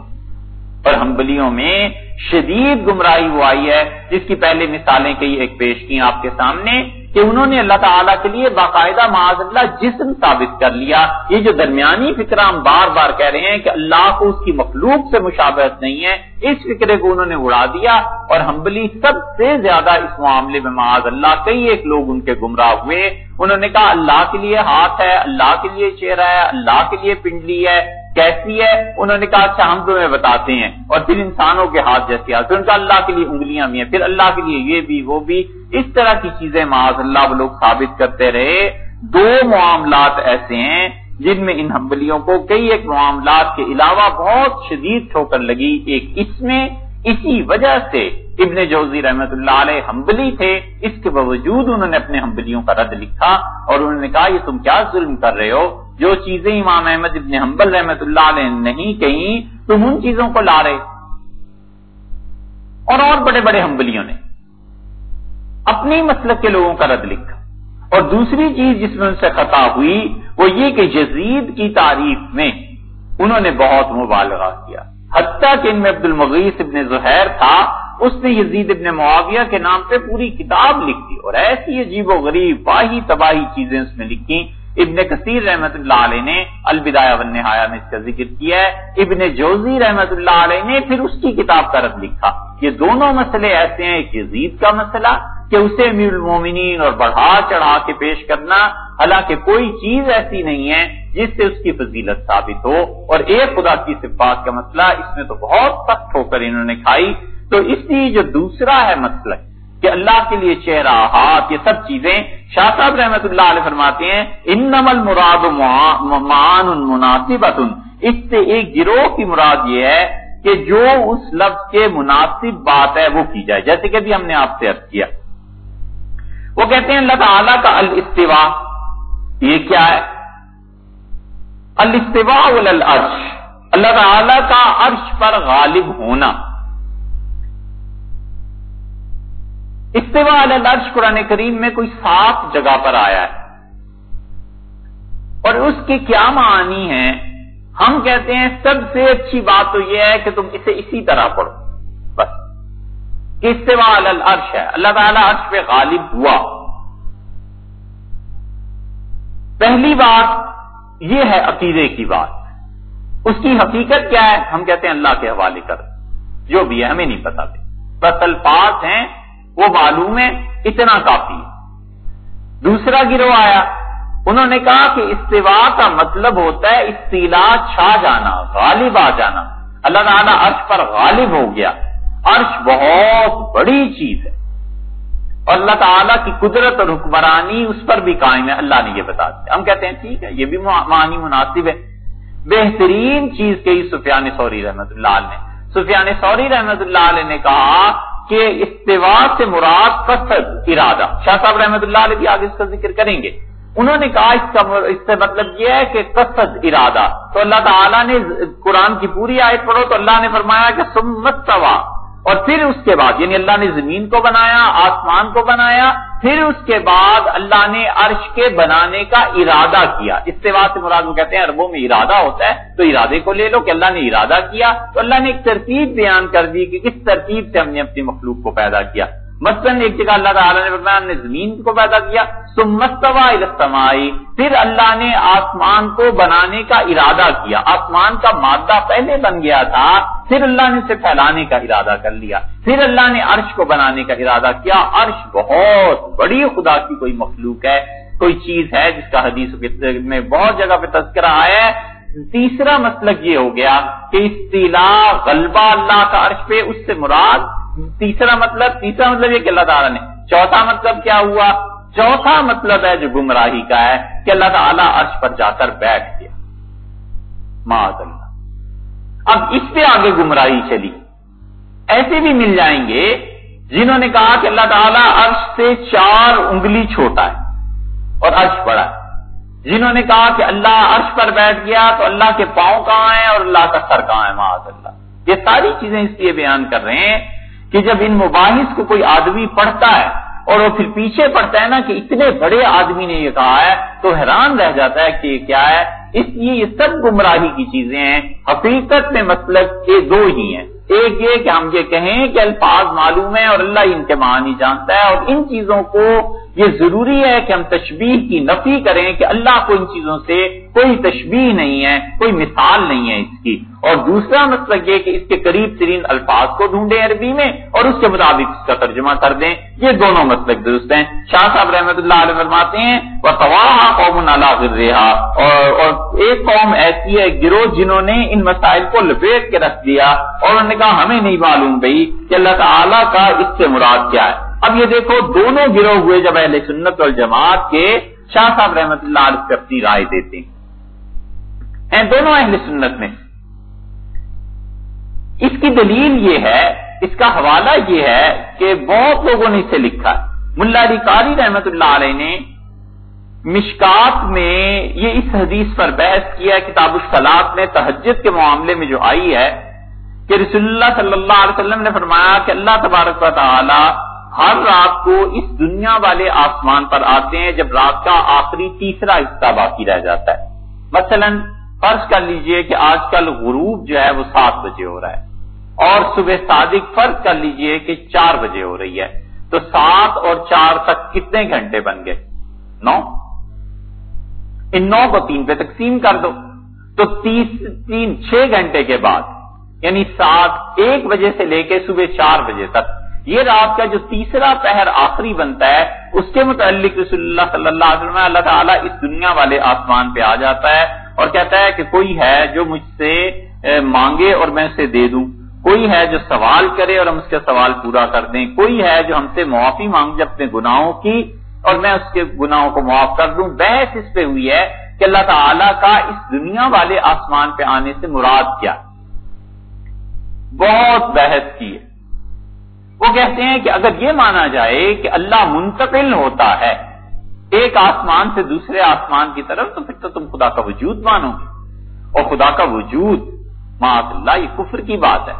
اور ہمبلیوں میں شدید گمراہی وہ آئی ہے۔ جس کی پہلے مثالیں کئی ایک پیش کی آپ کے سامنے۔ کہ انہوں نے اللہ تعالیٰ کے لیے باقاعدہ معاذ اللہ جسم ثابت کر لیا۔ یہ جو درمیانی فکر ہم بار بار کہہ رہے ہیں کہ اللہ کو اس کی مخلوق سے مشابہت نہیں ہے، اس فکرے کو انہوں نے اڑا دیا اور ہمبلی سب سے زیادہ اس معاملے میں معاذ اللہ کئی ایک لوگ ان کے گمراہ ہوئے۔ انہوں نے کہا، اللہ کے لیے ہاتھ ہے، اللہ کے لیے چہرہ ہے، اللہ کے لیے پنڈلی ہے، کیسی ہے؟ انہوں نے کہا اچھا ہم تمہیں بتاتے ہیں۔ اور پھر انسانوں کے ہاتھ جیسے پھر ان کا اللہ کے لیے انگلیاں بھی ہیں، پھر اللہ کے لیے یہ بھی، وہ بھی۔ اس طرح کی چیزیں معاذ اللہ وہ لوگ ثابت کرتے رہے۔ دو معاملات ایسے ہیں جن میں ان حمبلیوں کو کئی ایک معاملات کے علاوہ بہت شدید ٹھوکر لگی۔ ایک اس میں، اسی وجہ سے ابن جوزی رحمت اللہ علیہ حمبلی تھے۔ اس کے باوجود انہوں نے اپنے حمبلیوں کا رد لکھا اور انہوں نے کہا، یہ تم کیا ظلم کر رہے ہو؟ جو چیزیں امام احمد ابن حنبل رحمت اللہ علیہ نہیں کہیں، تم ان چیزوں کو لا رہے۔ اور اور بڑے بڑے حنبلیوں نے۔ اپنے مسلک کے لوگوں کا رد لکھا۔ اور دوسری چیز جس میں ان سے خطا ہوئی، وہ یہ کہ جزید کی تعریف میں انہوں نے بہت مبالغہ کیا۔ حتیٰ کہ ان میں عبد المغیث ابن زہیر تھا، اس نے یزید ابن معاویہ کے نام پہ پوری کتاب لکھ دی۔ اور ایسی عجیب و غریب، واہی تباہی چیزیں اس میں لکھی ابن کثیر رحمت اللہ علیہ نے الوداع والنہایا میں اس کا ذکر کیا ہے۔ ابن جوزی رحمت اللہ علیہ نے پھر اس کی کتاب کا رد لکھا۔ یہ دونوں مسئلے ایسے ہیں کہ یزید کا مسئلہ، کہ اسے امیر المومنین اور بڑھا چڑھا کے پیش کرنا، حالانکہ کوئی چیز ایسی نہیں ہے جس سے اس کی فضیلت ثابت ہو۔ اور ایک خدا کی صفات کا مسئلہ، اس میں تو بہت سخت ہو کر انہوں نے کھائی۔ تو اس لیے جو دوسرا ہے مسئلہ کہ اللہ کے لیے چہرہ، ہاتھ، یہ سب چیزیں شاہ صاحب رحمت اللہ علیہ فرماتے ہیں ان نمل مراد مان مناسب اس سے ایک گروہ کی مراد یہ ہے کہ جو اس لفظ کے مناسب بات ہے، وہ کی جائے۔ جیسے کہ بھی ہم نے آپ سے عرض کیا۔ وہ کہتے ہیں، اللہ تعالی کا الاستوا یہ کیا ہے؟ الاستوا العرش۔ اللہ تعالی کا عرش پر غالب ہونا۔ استوا الرش قرآن کریم میں کوئی سات جگہ پر آیا ہے۔ اور اس کی کیا معنی ہے؟ ہم کہتے ہیں سب سے اچھی بات تو یہ ہے کہ تم اسے اسی طرح پڑھو۔ بس۔ استوا الرش ہے۔ اللہ تعالیٰ عرش پہ غالب ہوا۔ پہلی بات یہ ہے عقیدے کی بات۔ اس کی حقیقت کیا ہے؟ ہم کہتے ہیں اللہ کے حوالے کر۔ جو بھی ہے، ہمیں نہیں پتا بس الفاظ ہیں۔ وہ معلوم ہے اتنا کافی۔ دوسرا گروہ آیا، انہوں نے کہا کہ استوا کا مطلب ہوتا ہے استیلا چھا جانا، غالب آ جانا۔ اللہ تعالیٰ عرش پر غالب ہو گیا۔ عرش بہت بڑی چیز ہے۔ اور اللہ تعالیٰ کی قدرت اور حکمرانی اس پر بھی قائم ہے۔ اللہ نے یہ بتا دیا۔ ہم کہتے ہیں، ٹھیک ہے، یہ بھی معنی مناسب ہے۔ بہترین چیز کہی سفیان سوری رحمت اللہ علیہ نے۔ سفیان سوری رحمت اللہ علیہ نے کہا کہ استوا سے مراد قصد، ارادہ۔ شاہ صاحب رحمت اللہ علیہ بھی آگے اس کا ذکر کریں گے۔ انہوں نے کہا اس کا اس سے مطلب یہ ہے کہ قصد، ارادہ۔ تو اللہ تعالیٰ نے قرآن کی پوری آیت پڑھو تو اللہ نے فرمایا کہ سمت سوا اور پھر اس کے بعد یعنی اللہ نے زمین کو بنایا، آسمان کو بنایا، پھر اس کے بعد اللہ نے عرش کے بنانے کا ارادہ کیا۔ استوا سے مراد میں کہتے ہیں عربوں میں ارادہ ہوتا ہے، تو ارادے کو لے لو کہ اللہ نے ارادہ کیا، تو اللہ نے ایک ترتیب بیان کر دی کہ کس ترتیب سے ہم نے اپنی مخلوق کو پیدا کیا۔ مثلاً ایک جگہ اللہ تعالیٰ نے نے زمین کو پیدا کیا سمستوا السمائی پھر اللہ نے آسمان کو بنانے کا ارادہ کیا۔ آسمان کا مادہ پہلے بن گیا تھا، پھر اللہ نے اسے پھیلانے کا ارادہ کر لیا۔ پھر اللہ نے عرش کو بنانے کا ارادہ کیا۔ عرش بہت بڑی خدا کی کوئی مخلوق ہے، کوئی چیز ہے جس کا حدیث میں بہت جگہ پہ تذکرہ ہے۔ تیسرا مسلک یہ ہو گیا کہ استلا غلبہ اللہ کا عرش پہ، اس سے مراد تیسرا مطلب تیسرا مطلب یہ کہ اللہ تعالیٰ نے چوتھا مطلب کیا ہوا؟ چوتھا مطلب ہے جو گمراہی کا ہے کہ اللہ تعالیٰ عرش پر جا کر بیٹھ گیا۔ معاذ اللہ؟ اب اس پہ آگے گمراہی چلی۔ ایسے بھی مل جائیں گے جنہوں نے کہا کہ اللہ تعالیٰ عرش سے چار انگلی چھوٹا ہے اور عرش بڑا ہے۔ جنہوں نے کہا کہ اللہ عرش پر بیٹھ گیا تو اللہ کے پاؤں کہاں ہیں اور اللہ کا سر کہاں ہے؟ معاذ اللہ؟ یہ ساری چیزیں اس لیے بیان کر رہے ہیں کہ جب ان مباحث کو کوئی آدمی پڑھتا ہے اور وہ پھر پیچھے پڑتا ہے نا کہ اتنے بڑے آدمی نے یہ کہا ہے، تو حیران رہ جاتا ہے کہ یہ کیا ہے؟ اس لیے یہ سب گمراہی کی چیزیں ہیں۔ حقیقت میں مطلب یہ دو ہی ہیں۔ ایک یہ کہ ہم یہ کہیں کہ الفاظ معلوم ہے اور اللہ ان کے معنی جانتا ہے اور ان چیزوں کو یہ ضروری ہے کہ ہم تشبیح کی نفی کریں کہ اللہ کو ان چیزوں سے کوئی تشبیح نہیں ہے کوئی مثال نہیں ہے اس کی۔ اور دوسرا مطلب یہ کہ اس کے قریب ترین الفاظ کو ڈھونڈیں عربی میں اور اس کے مطابق اس کا ترجمہ کر دیں۔ یہ دونوں مطلب درست ہیں۔ شاہ صاحب رحمۃ اللہ علیہ فرماتے ہیں وہ تواہ قوم رہا اور, اور ایک قوم ایسی ہے گروہ جنہوں نے ان مسائل کو لپیٹ کے رکھ دیا اور انہوں نے کہا ہمیں نہیں معلوم بھائی کہ اللہ تعالیٰ کا اس سے مراد کیا ہے۔ اب یہ دیکھو، دونوں گروہ ہوئے جب اہل سنت والجماعت کے شاہ صاحب رحمت اللہ علیہ سے اپنی رائے دیتے ہیں۔ دونوں اہل سنت میں۔ اس کی دلیل یہ ہے، اس کا حوالہ یہ ہے کہ بہت لوگوں نے اسے لکھا۔ ملا علی قاری رحمت اللہ علیہ نے مشکات میں یہ اس حدیث پر بحث کیا، کتاب السلاط میں، تہجد کے معاملے میں جو آئی ہے کہ رسول اللہ صلی اللہ علیہ وسلم نے فرمایا کہ اللہ تبارک و تعالی ہر رات کو اس دنیا والے آسمان پر آتے ہیں جب رات کا آخری تیسرا حصہ باقی رہ جاتا ہے۔ مثلا فرض کر لیجیے کہ آج کل غروب جو ہے وہ سات بجے ہو رہا ہے اور صبح صادق فرض کر لیجیے کہ چار بجے ہو رہی ہے۔ تو سات اور چار تک کتنے گھنٹے بن گئے؟ نو۔ ان نو کو تین پہ تقسیم کر دو۔ تو تیس، تین، چھ گھنٹے کے بعد یعنی سات ایک بجے سے لے کے صبح چار بجے تک یہ رات کا جو تیسرا پہر آخری بنتا ہے، اس کے متعلق رسول اللہ صلی اللہ علیہ وسلم، اللہ تعالیٰ اس دنیا والے آسمان پہ آ جاتا ہے اور کہتا ہے کہ کوئی ہے جو مجھ سے مانگے اور میں اسے دے دوں۔ کوئی ہے جو سوال کرے اور ہم اس کے سوال پورا کر دیں۔ کوئی ہے جو ہم سے معافی مانگے اپنے گناہوں کی اور میں اس کے گناہوں کو معاف کر دوں۔ بحث اس پہ ہوئی ہے کہ اللہ تعالیٰ کا اس دنیا والے آسمان پہ آنے سے مراد کیا۔ بہت بحث کی ہے۔ وہ کہتے ہیں کہ اگر یہ مانا جائے کہ اللہ منتقل ہوتا ہے، ایک آسمان سے دوسرے آسمان کی طرف، تو پھر تو تم خدا کا وجود مانو گے۔ اور خدا کا وجود معاذ اللہ، یہ کفر کی بات ہے۔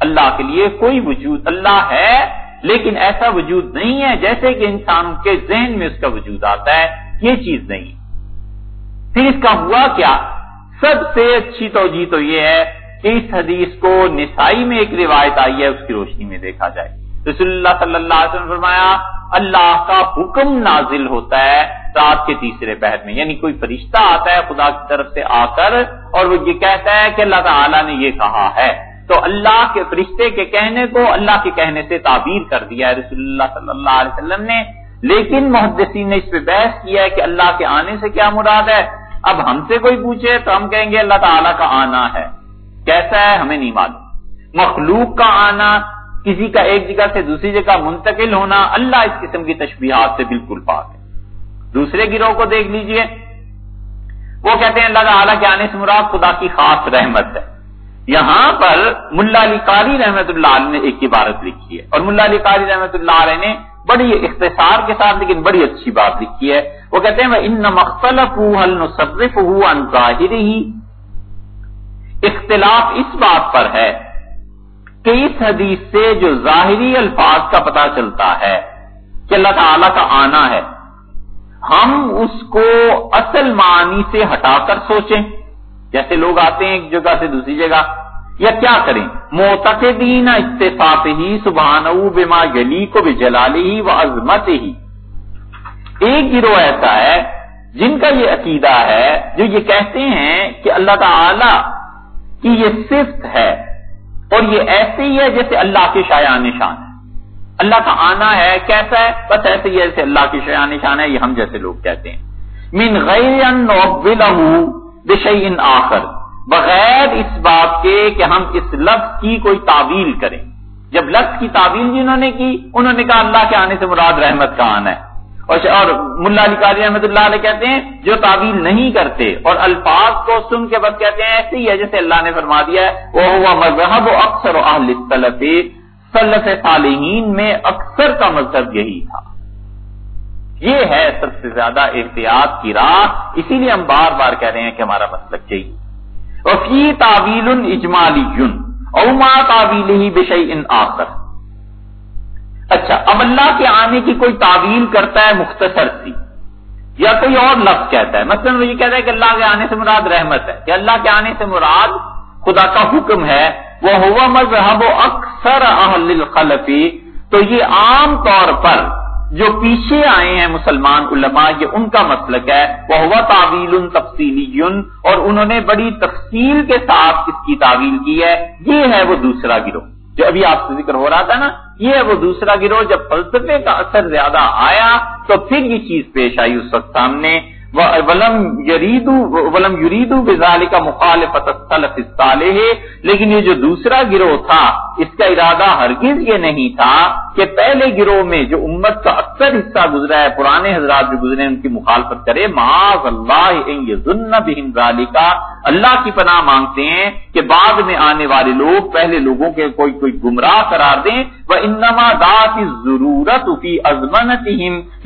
اللہ کے لیے کوئی وجود اللہ ہے، لیکن ایسا وجود نہیں ہے جیسے کہ انسان کے ذہن میں اس کا وجود آتا ہے۔ یہ چیز نہیں۔ پھر اس کا ہوا کیا؟ سب سے اچھی توجہ تو یہ ہے اس حدیث کو نسائی میں ایک روایت آئی ہے، اس کی روشنی میں دیکھا جائے۔ رسول اللہ صلی اللہ علیہ وسلم فرمایا، اللہ کا حکم نازل ہوتا ہے رات کے تیسرے پہر میں یعنی کوئی فرشتہ آتا ہے خدا کی طرف سے آ کر اور وہ یہ کہتا ہے کہ اللہ تعالیٰ نے یہ کہا ہے۔ تو اللہ کے فرشتے کے کہنے کو اللہ کے کہنے سے تعبیر کر دیا ہے۔ رسول اللہ صلی اللہ علیہ وسلم نے، لیکن محدثین نے اس پہ بحث کیا ہے کہ اللہ کے آنے سے کیا مراد ہے۔ اب ہم سے کوئی پوچھے تو ہم کہیں گے، اللہ تعالیٰ کا آنا ہے۔ کیسا ہے ہمیں نہیں معلوم۔ مخلوق کا آنا کسی کا ایک جگہ سے دوسری جگہ منتقل ہونا اللہ اس قسم کی تشبیہات سے بالکل پاک ہے۔ دوسرے گروہ کو دیکھ لیجیے۔ وہ کہتے ہیں، اللہ تعالیٰ کے آنے سے مراد خدا کی خاص رحمت ہے۔ یہاں پر ملا علی قاری رحمت اللہ علیہ نے ایک عبارت لکھی ہے۔ اور ملا علی قاری رحمت اللہ علیہ نے بڑی اختصار کے ساتھ، لیکن بڑی اچھی بات لکھی ہے۔ وہ کہتے ہیں ان مختلف اختلاف اس بات پر ہے کہ اس حدیث سے جو ظاہری الفاظ کا پتہ چلتا ہے کہ اللہ تعالیٰ کا آنا ہے، ہم اس کو اصل معنی سے ہٹا کر سوچیں۔ جیسے لوگ آتے ہیں ایک جگہ سے دوسری جگہ، یا کیا کریں؟ موتقدین اتفاق ہی سبحان بما گلی کو بھی جلالی ہی و عظمت ہی ایک گروہ ایسا ہے جن کا یہ عقیدہ ہے، جو یہ کہتے ہیں کہ اللہ تعالی کی یہ صفت ہے اور یہ ایسے ہی ہے جیسے اللہ کے شاع نشان ہے۔ اللہ کا آنا ہے کیسا ہے؟ بس ایسے ہی ہے جیسے اللہ کے شاع نشان ہے، یہ ہم جیسے لوگ کہتے ہیں۔ من غیر بشیء آخر، بغیر اس بات کے کہ ہم اس لفظ کی کوئی تعویل کریں۔ جب لفظ کی تعویل جنہوں نے کی، انہوں نے کہا اللہ کے آنے سے مراد رحمت کا آنا ہے۔ اور ملا علی قادری رحمۃ اللہ علیہ کہتے ہیں، جو تعویل نہیں کرتے اور الفاظ کو سن کے بس کہتے ہیں ایسے ہی ہے جیسے اللہ نے فرما دیا ہے وہ ہوا مذہب و اکثر اہل صالحین میں اکثر کا مذہب یہی تھا۔ یہ ہے سب سے زیادہ احتیاط کی راہ، اسی لیے ہم بار بار کہہ رہے ہیں کہ ہمارا مسلک چاہیے وفی تعویل اجمالی اوما تعویل ہی بشئی ان آخر۔ اچھا اب اللہ کے آنے کی کوئی تعویل کرتا ہے مختصر سی، یا کوئی اور لفظ کہتا ہے؟ مثلاً وہ یہ کہتا ہے کہ اللہ کے آنے سے مراد رحمت ہے، کہ اللہ کے آنے سے مراد خدا کا حکم ہے وہ ہوا مذہب و اکثر اہل الخلفی تو یہ عام طور پر جو پیچھے آئے ہیں مسلمان علماء، یہ ان کا مسلک ہے۔ وہ ہوا تعویل تفصیلی اور انہوں نے بڑی تفصیل کے ساتھ اس کی تعویل کی ہے۔ یہ ہے وہ دوسرا گروہ۔ جو ابھی آپ سے ذکر ہو رہا تھا نا یہ وہ دوسرا گروہ جب فلسفے کا اثر زیادہ آیا تو پھر یہ چیز پیش آئی اس وقت سامنے۔ ولم ولم یریدو بزال کا مخالفت ہے لیکن یہ جو دوسرا گروہ تھا، اس کا ارادہ ہرگز یہ نہیں تھا کہ پہلے گروہ میں جو امت کا اکثر حصہ گزرا ہے، پرانے حضرات جو گزرے ان کی مخالفت کرے۔ معاذ اللہ کا اللہ کی پناہ مانگتے ہیں کہ بعد میں آنے والے لوگ پہلے لوگوں کے کوئی کوئی گمراہ قرار دیں وہ انما دا کی ضرورت کی ازمنت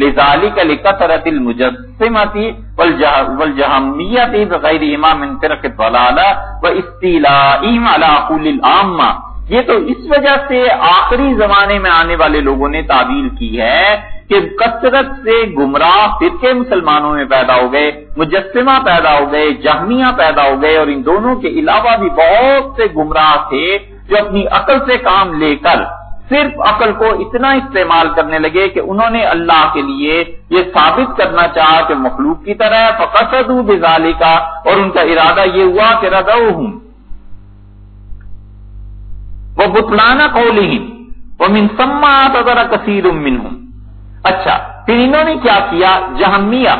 لذالک لکثرت المجسمتی والجہمیت بغیر امام من فرق الضلالہ و استیلائیم علی قول العامہ یہ تو اس وجہ سے آخری زمانے میں آنے والے لوگوں نے تعبیر کی ہے کہ کثرت سے گمراہ فرقے مسلمانوں میں پیدا ہو گئے، مجسمہ پیدا ہو گئے جہمیاں پیدا ہو گئے اور ان دونوں کے علاوہ بھی بہت سے گمراہ تھے جو اپنی عقل سے کام لے کر صرف عقل کو اتنا استعمال کرنے لگے کہ انہوں نے اللہ کے لیے یہ ثابت کرنا چاہا کہ مخلوق کی طرح فقصد بزالی کا اور ان کا ارادہ یہ ہوا کہ رضا ہوں وہ بتلانا قولی وہ منسما ذرا کثیر امن ہوں اچھا پھر انہوں نے کیا کیا؟ جہمیہ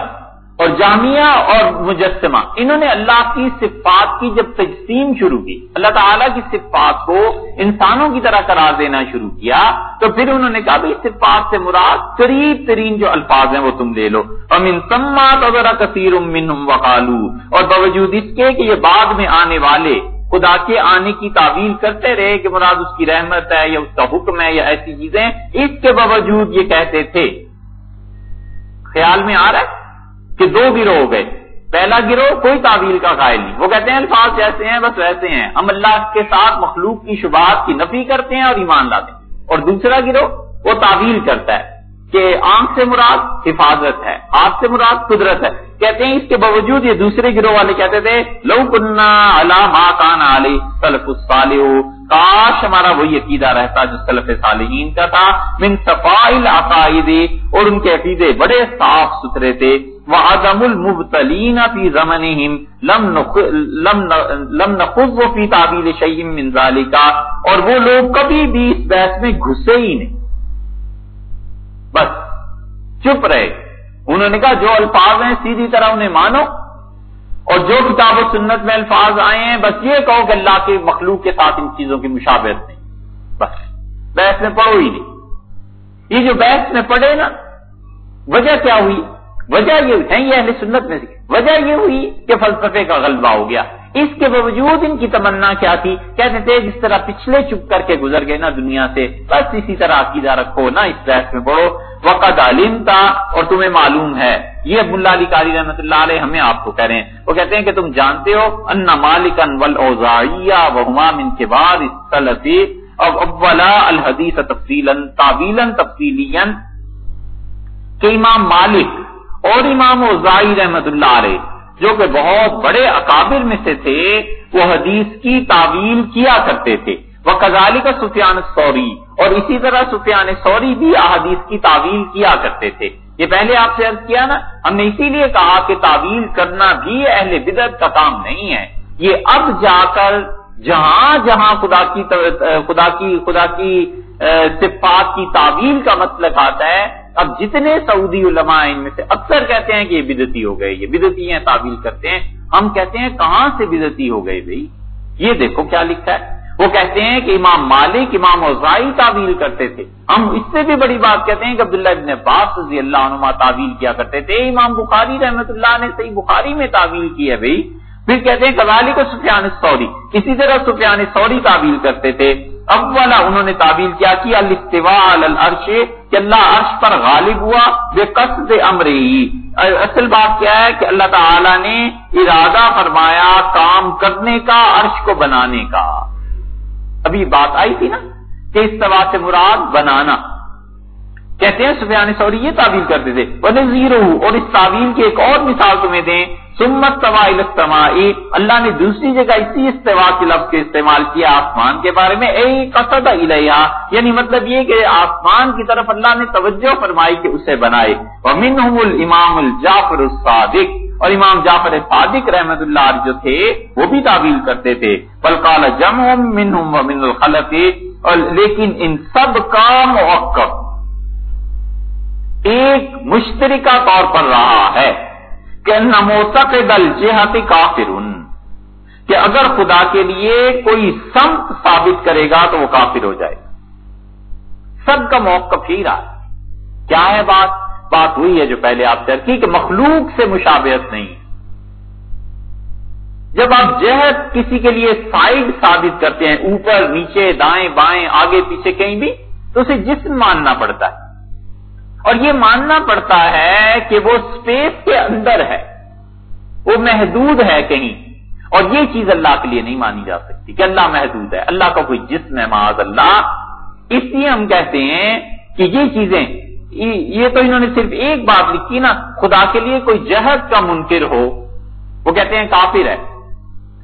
اور جامعہ اور مجسمہ. انہوں نے اللہ کی صفات کی جب تجسیم شروع کی، اللہ تعالیٰ کی صفات کو انسانوں کی طرح قرار دینا شروع کیا، تو پھر انہوں نے کہا صفات سے مراد قریب ترین جو الفاظ ہیں وہ تم لے لو. اور منسمات وغیرہ کثیر وقالو اور باوجود اس کے کہ یہ بعد میں آنے والے خدا کے آنے کی تعویل کرتے رہے کہ مراد اس کی رحمت ہے یا اس کا حکم ہے یا ایسی چیزیں، اس کے باوجود یہ کہتے تھے۔ خیال میں آ رہا ہے کہ دو گروہ ہو گئے۔ پہلا گروہ کوئی تعویل کا قائل نہیں۔ وہ کہتے ہیں الفاظ جیسے ہیں، بس ویسے ہیں۔ ہم اللہ کے ساتھ مخلوق کی شبہات کی نفی کرتے ہیں اور ایمان لاتے ہیں۔ اور دوسرا گروہ وہ تعویل کرتا ہے۔ کہ آنکھ سے مراد حفاظت ہے ہاتھ سے مراد قدرت ہے۔ کہتے ہیں اس کے باوجود یہ دوسرے گروہ والے کہتے تھے لو کنہ اللہ کان علی سلف کاش ہمارا وہی عقیدہ رہتا جو سلف صالحین کا تھا۔ من صفائل عقائد، اور ان کے عقیدے بڑے صاف ستھرے تھے۔ وہ المبتلین فی زمنہم۔ لم لم نخذ فی تعبیل شیئم من ذالکا۔ اور وہ لوگ کبھی بھی اس بحث میں گھسے ہی نہیں۔ بس، چپ رہے۔ انہوں نے کہا، جو الفاظ ہیں، سیدھی طرح انہیں مانو۔ اور جو کتاب و سنت میں الفاظ آئے ہیں، بس یہ کہو کہ اللہ کے مخلوق کے ساتھ ان چیزوں کی مشابہت نہیں۔ بس، بحث میں پڑھو ہی نہیں۔ یہ جو بحث میں پڑھے نا، وجہ کیا ہوئی؟ وجہ یہ ہے، یہ اہل سنت میں وجہ یہ ہوئی کہ فلسفے کا غلبہ ہو گیا۔ اس کے باوجود ان کی تمنا کیا تھی؟ کہتے تھے، جس طرح پچھلے چپ کر کے گزر گئے نا دنیا سے، بس اسی طرح عقیدہ رکھو نہ اس بحث میں پڑھو۔ وقت عالم تھا اور تمہیں معلوم ہے۔ یہ ابو اللہ علی قاری رحمۃ اللہ علیہ ہمیں آپ کو کہہ رہے ہیں۔ وہ کہتے ہیں کہ تم جانتے ہو، ان مالک ول اوزائیا وہمام ان کے بعد ابلا الحدیث تفصیل تعویل تفصیلی کہ امام مالک اور امام اوزائی رحمت اللہ علیہ جو کہ بہت بڑے اکابر میں سے تھے، وہ حدیث کی تعویل کیا کرتے تھے۔ وہ کزالی کا سفیان سوری اور اسی طرح سفیان سوری بھی احادیث کی تعویل کیا کرتے تھے۔ یہ پہلے آپ سے عرض کیا نا، ہم نے اسی لیے کہا کہ تعویل کرنا بھی اہل بدت کا کام نہیں ہے۔ یہ اب جا کر جہاں جہاں خدا کی خدا کی خدا کی صفات کی تعویل کا مطلب آتا ہے اب جتنے سعودی علماء ان میں سے اکثر کہتے ہیں کہ یہ بدتی ہو گئے، یہ بدتی ہیں، تعویل کرتے ہیں۔ ہم کہتے ہیں کہاں سے بدتی ہو گئے بھائی؟ یہ دیکھو کیا لکھا ہے۔ وہ کہتے ہیں کہ امام مالک، امام اوزائی تعویل کرتے تھے۔ ہم اس سے بھی بڑی بات کہتے ہیں کہ عبداللہ ابن عباس رضی اللہ عنہ تعویل کیا کرتے تھے۔ امام بخاری رحمت اللہ نے صحیح بخاری میں تعویل کی ہے بھائی۔ پھر کہتے ہیں کوالی کو سفیان سوری اسی طرح سفیان سوری تعویل کرتے تھے۔ اولا انہوں نے تعبیر کیا کہ العرش کہ اللہ عرش پر غالب ہوا بے قصد امر ہی۔ اصل بات کیا ہے کہ اللہ تعالی نے ارادہ فرمایا کام کرنے کا، عرش کو بنانے کا۔ ابھی بات آئی تھی نا کہ اس طرح سے مراد بنانا۔ کہتے ہیں، سفیان سوری یہ تعبیر کرتے تھے اور اس تعبیر کی ایک اور مثال تمہیں دیں۔ سمت اللہ نے دوسری جگہ اسی استوا کے لفظ کے استعمال کیا آسمان کے بارے میں۔ اے قصد الیہ یعنی مطلب یہ کہ آسمان کی طرف اللہ نے توجہ فرمائی کہ اسے بنائے۔ ومنہم الامام الجعفر الصادق۔ اور امام جعفر صادق رحمت اللہ جو تھے، وہ بھی تعویل کرتے تھے۔ بلقال جمع منہم ومن الخلق۔ لیکن ان سب کا موقف۔ مشترکہ طور پر رہا ہے کہ نموسک دل کافر کہ اگر خدا کے لیے کوئی سمت ثابت کرے گا تو وہ کافر ہو جائے گا۔ سب کا موقف ہی رہا ہے کیا ہے بات؟ بات ہوئی ہے جو پہلے آپ چرکی کہ مخلوق سے مشابہت نہیں۔ جب آپ جہد کسی کے لیے سائڈ ثابت کرتے ہیں، اوپر، نیچے، دائیں، بائیں، آگے، پیچھے کہیں بھی، تو اسے جسم ماننا پڑتا ہے۔ اور یہ ماننا پڑتا ہے کہ وہ اسپیس کے اندر ہے۔ وہ محدود ہے کہیں۔ اور یہ چیز اللہ کے لیے نہیں مانی جا سکتی کہ اللہ محدود ہے۔ اللہ کا کوئی جسم ہے، معاذ اللہ۔ اس لیے ہم کہتے ہیں کہ یہ چیزیں، یہ تو انہوں نے صرف ایک بات لکھی نا، خدا کے لیے کوئی جہد کا منکر ہو۔ وہ کہتے ہیں کافر ہے۔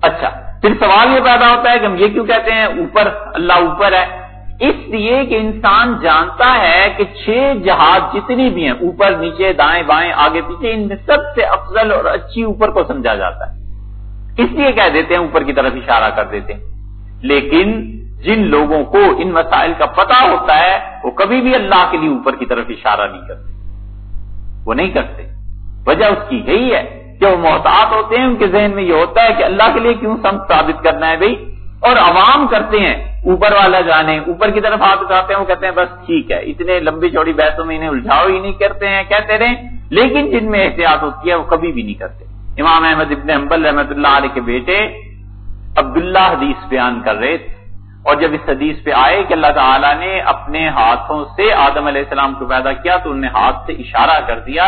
اچھا پھر سوال یہ پیدا ہوتا ہے کہ ہم یہ کیوں کہتے ہیں؟ اوپر، اللہ اوپر ہے۔ اس لیے کہ انسان جانتا ہے کہ چھ جہاز جتنی بھی ہیں، اوپر، نیچے، دائیں، بائیں، آگے، پیچھے، ان میں سب سے افضل اور اچھی اوپر کو سمجھا جاتا ہے۔ اس لیے کہہ دیتے ہیں، اوپر کی طرف اشارہ کر دیتے ہیں۔ لیکن جن لوگوں کو ان مسائل کا پتا ہوتا ہے، وہ کبھی بھی اللہ کے لیے اوپر کی طرف اشارہ نہیں کرتے۔ وہ نہیں کرتے۔ وجہ اس کی یہی ہے۔ کہ وہ محتاط ہوتے ہیں، ان کے ذہن میں یہ ہوتا ہے کہ اللہ کے لیے کیوں سم ثابت کرنا ہے بھائی؟ اور عوام کرتے ہیں، اوپر والا جانے، اوپر کی طرف ہاتھ اٹھاتے ہیں، وہ کہتے ہیں، بس ٹھیک ہے، اتنے لمبی چوڑی بحثوں میں انہیں الجھاؤ ہی نہیں کرتے ہیں، کہتے رہے لیکن جن میں احتیاط ہوتی ہے، وہ کبھی بھی نہیں کرتے۔ امام احمد ابن حنبل رحمت اللہ علیہ کے بیٹے عبداللہ حدیث بیان کر رہے تھے۔ اور جب اس حدیث پہ آئے کہ اللہ تعالیٰ نے اپنے ہاتھوں سے آدم علیہ السلام کو پیدا کیا، تو انہیں ہاتھ سے اشارہ کر دیا۔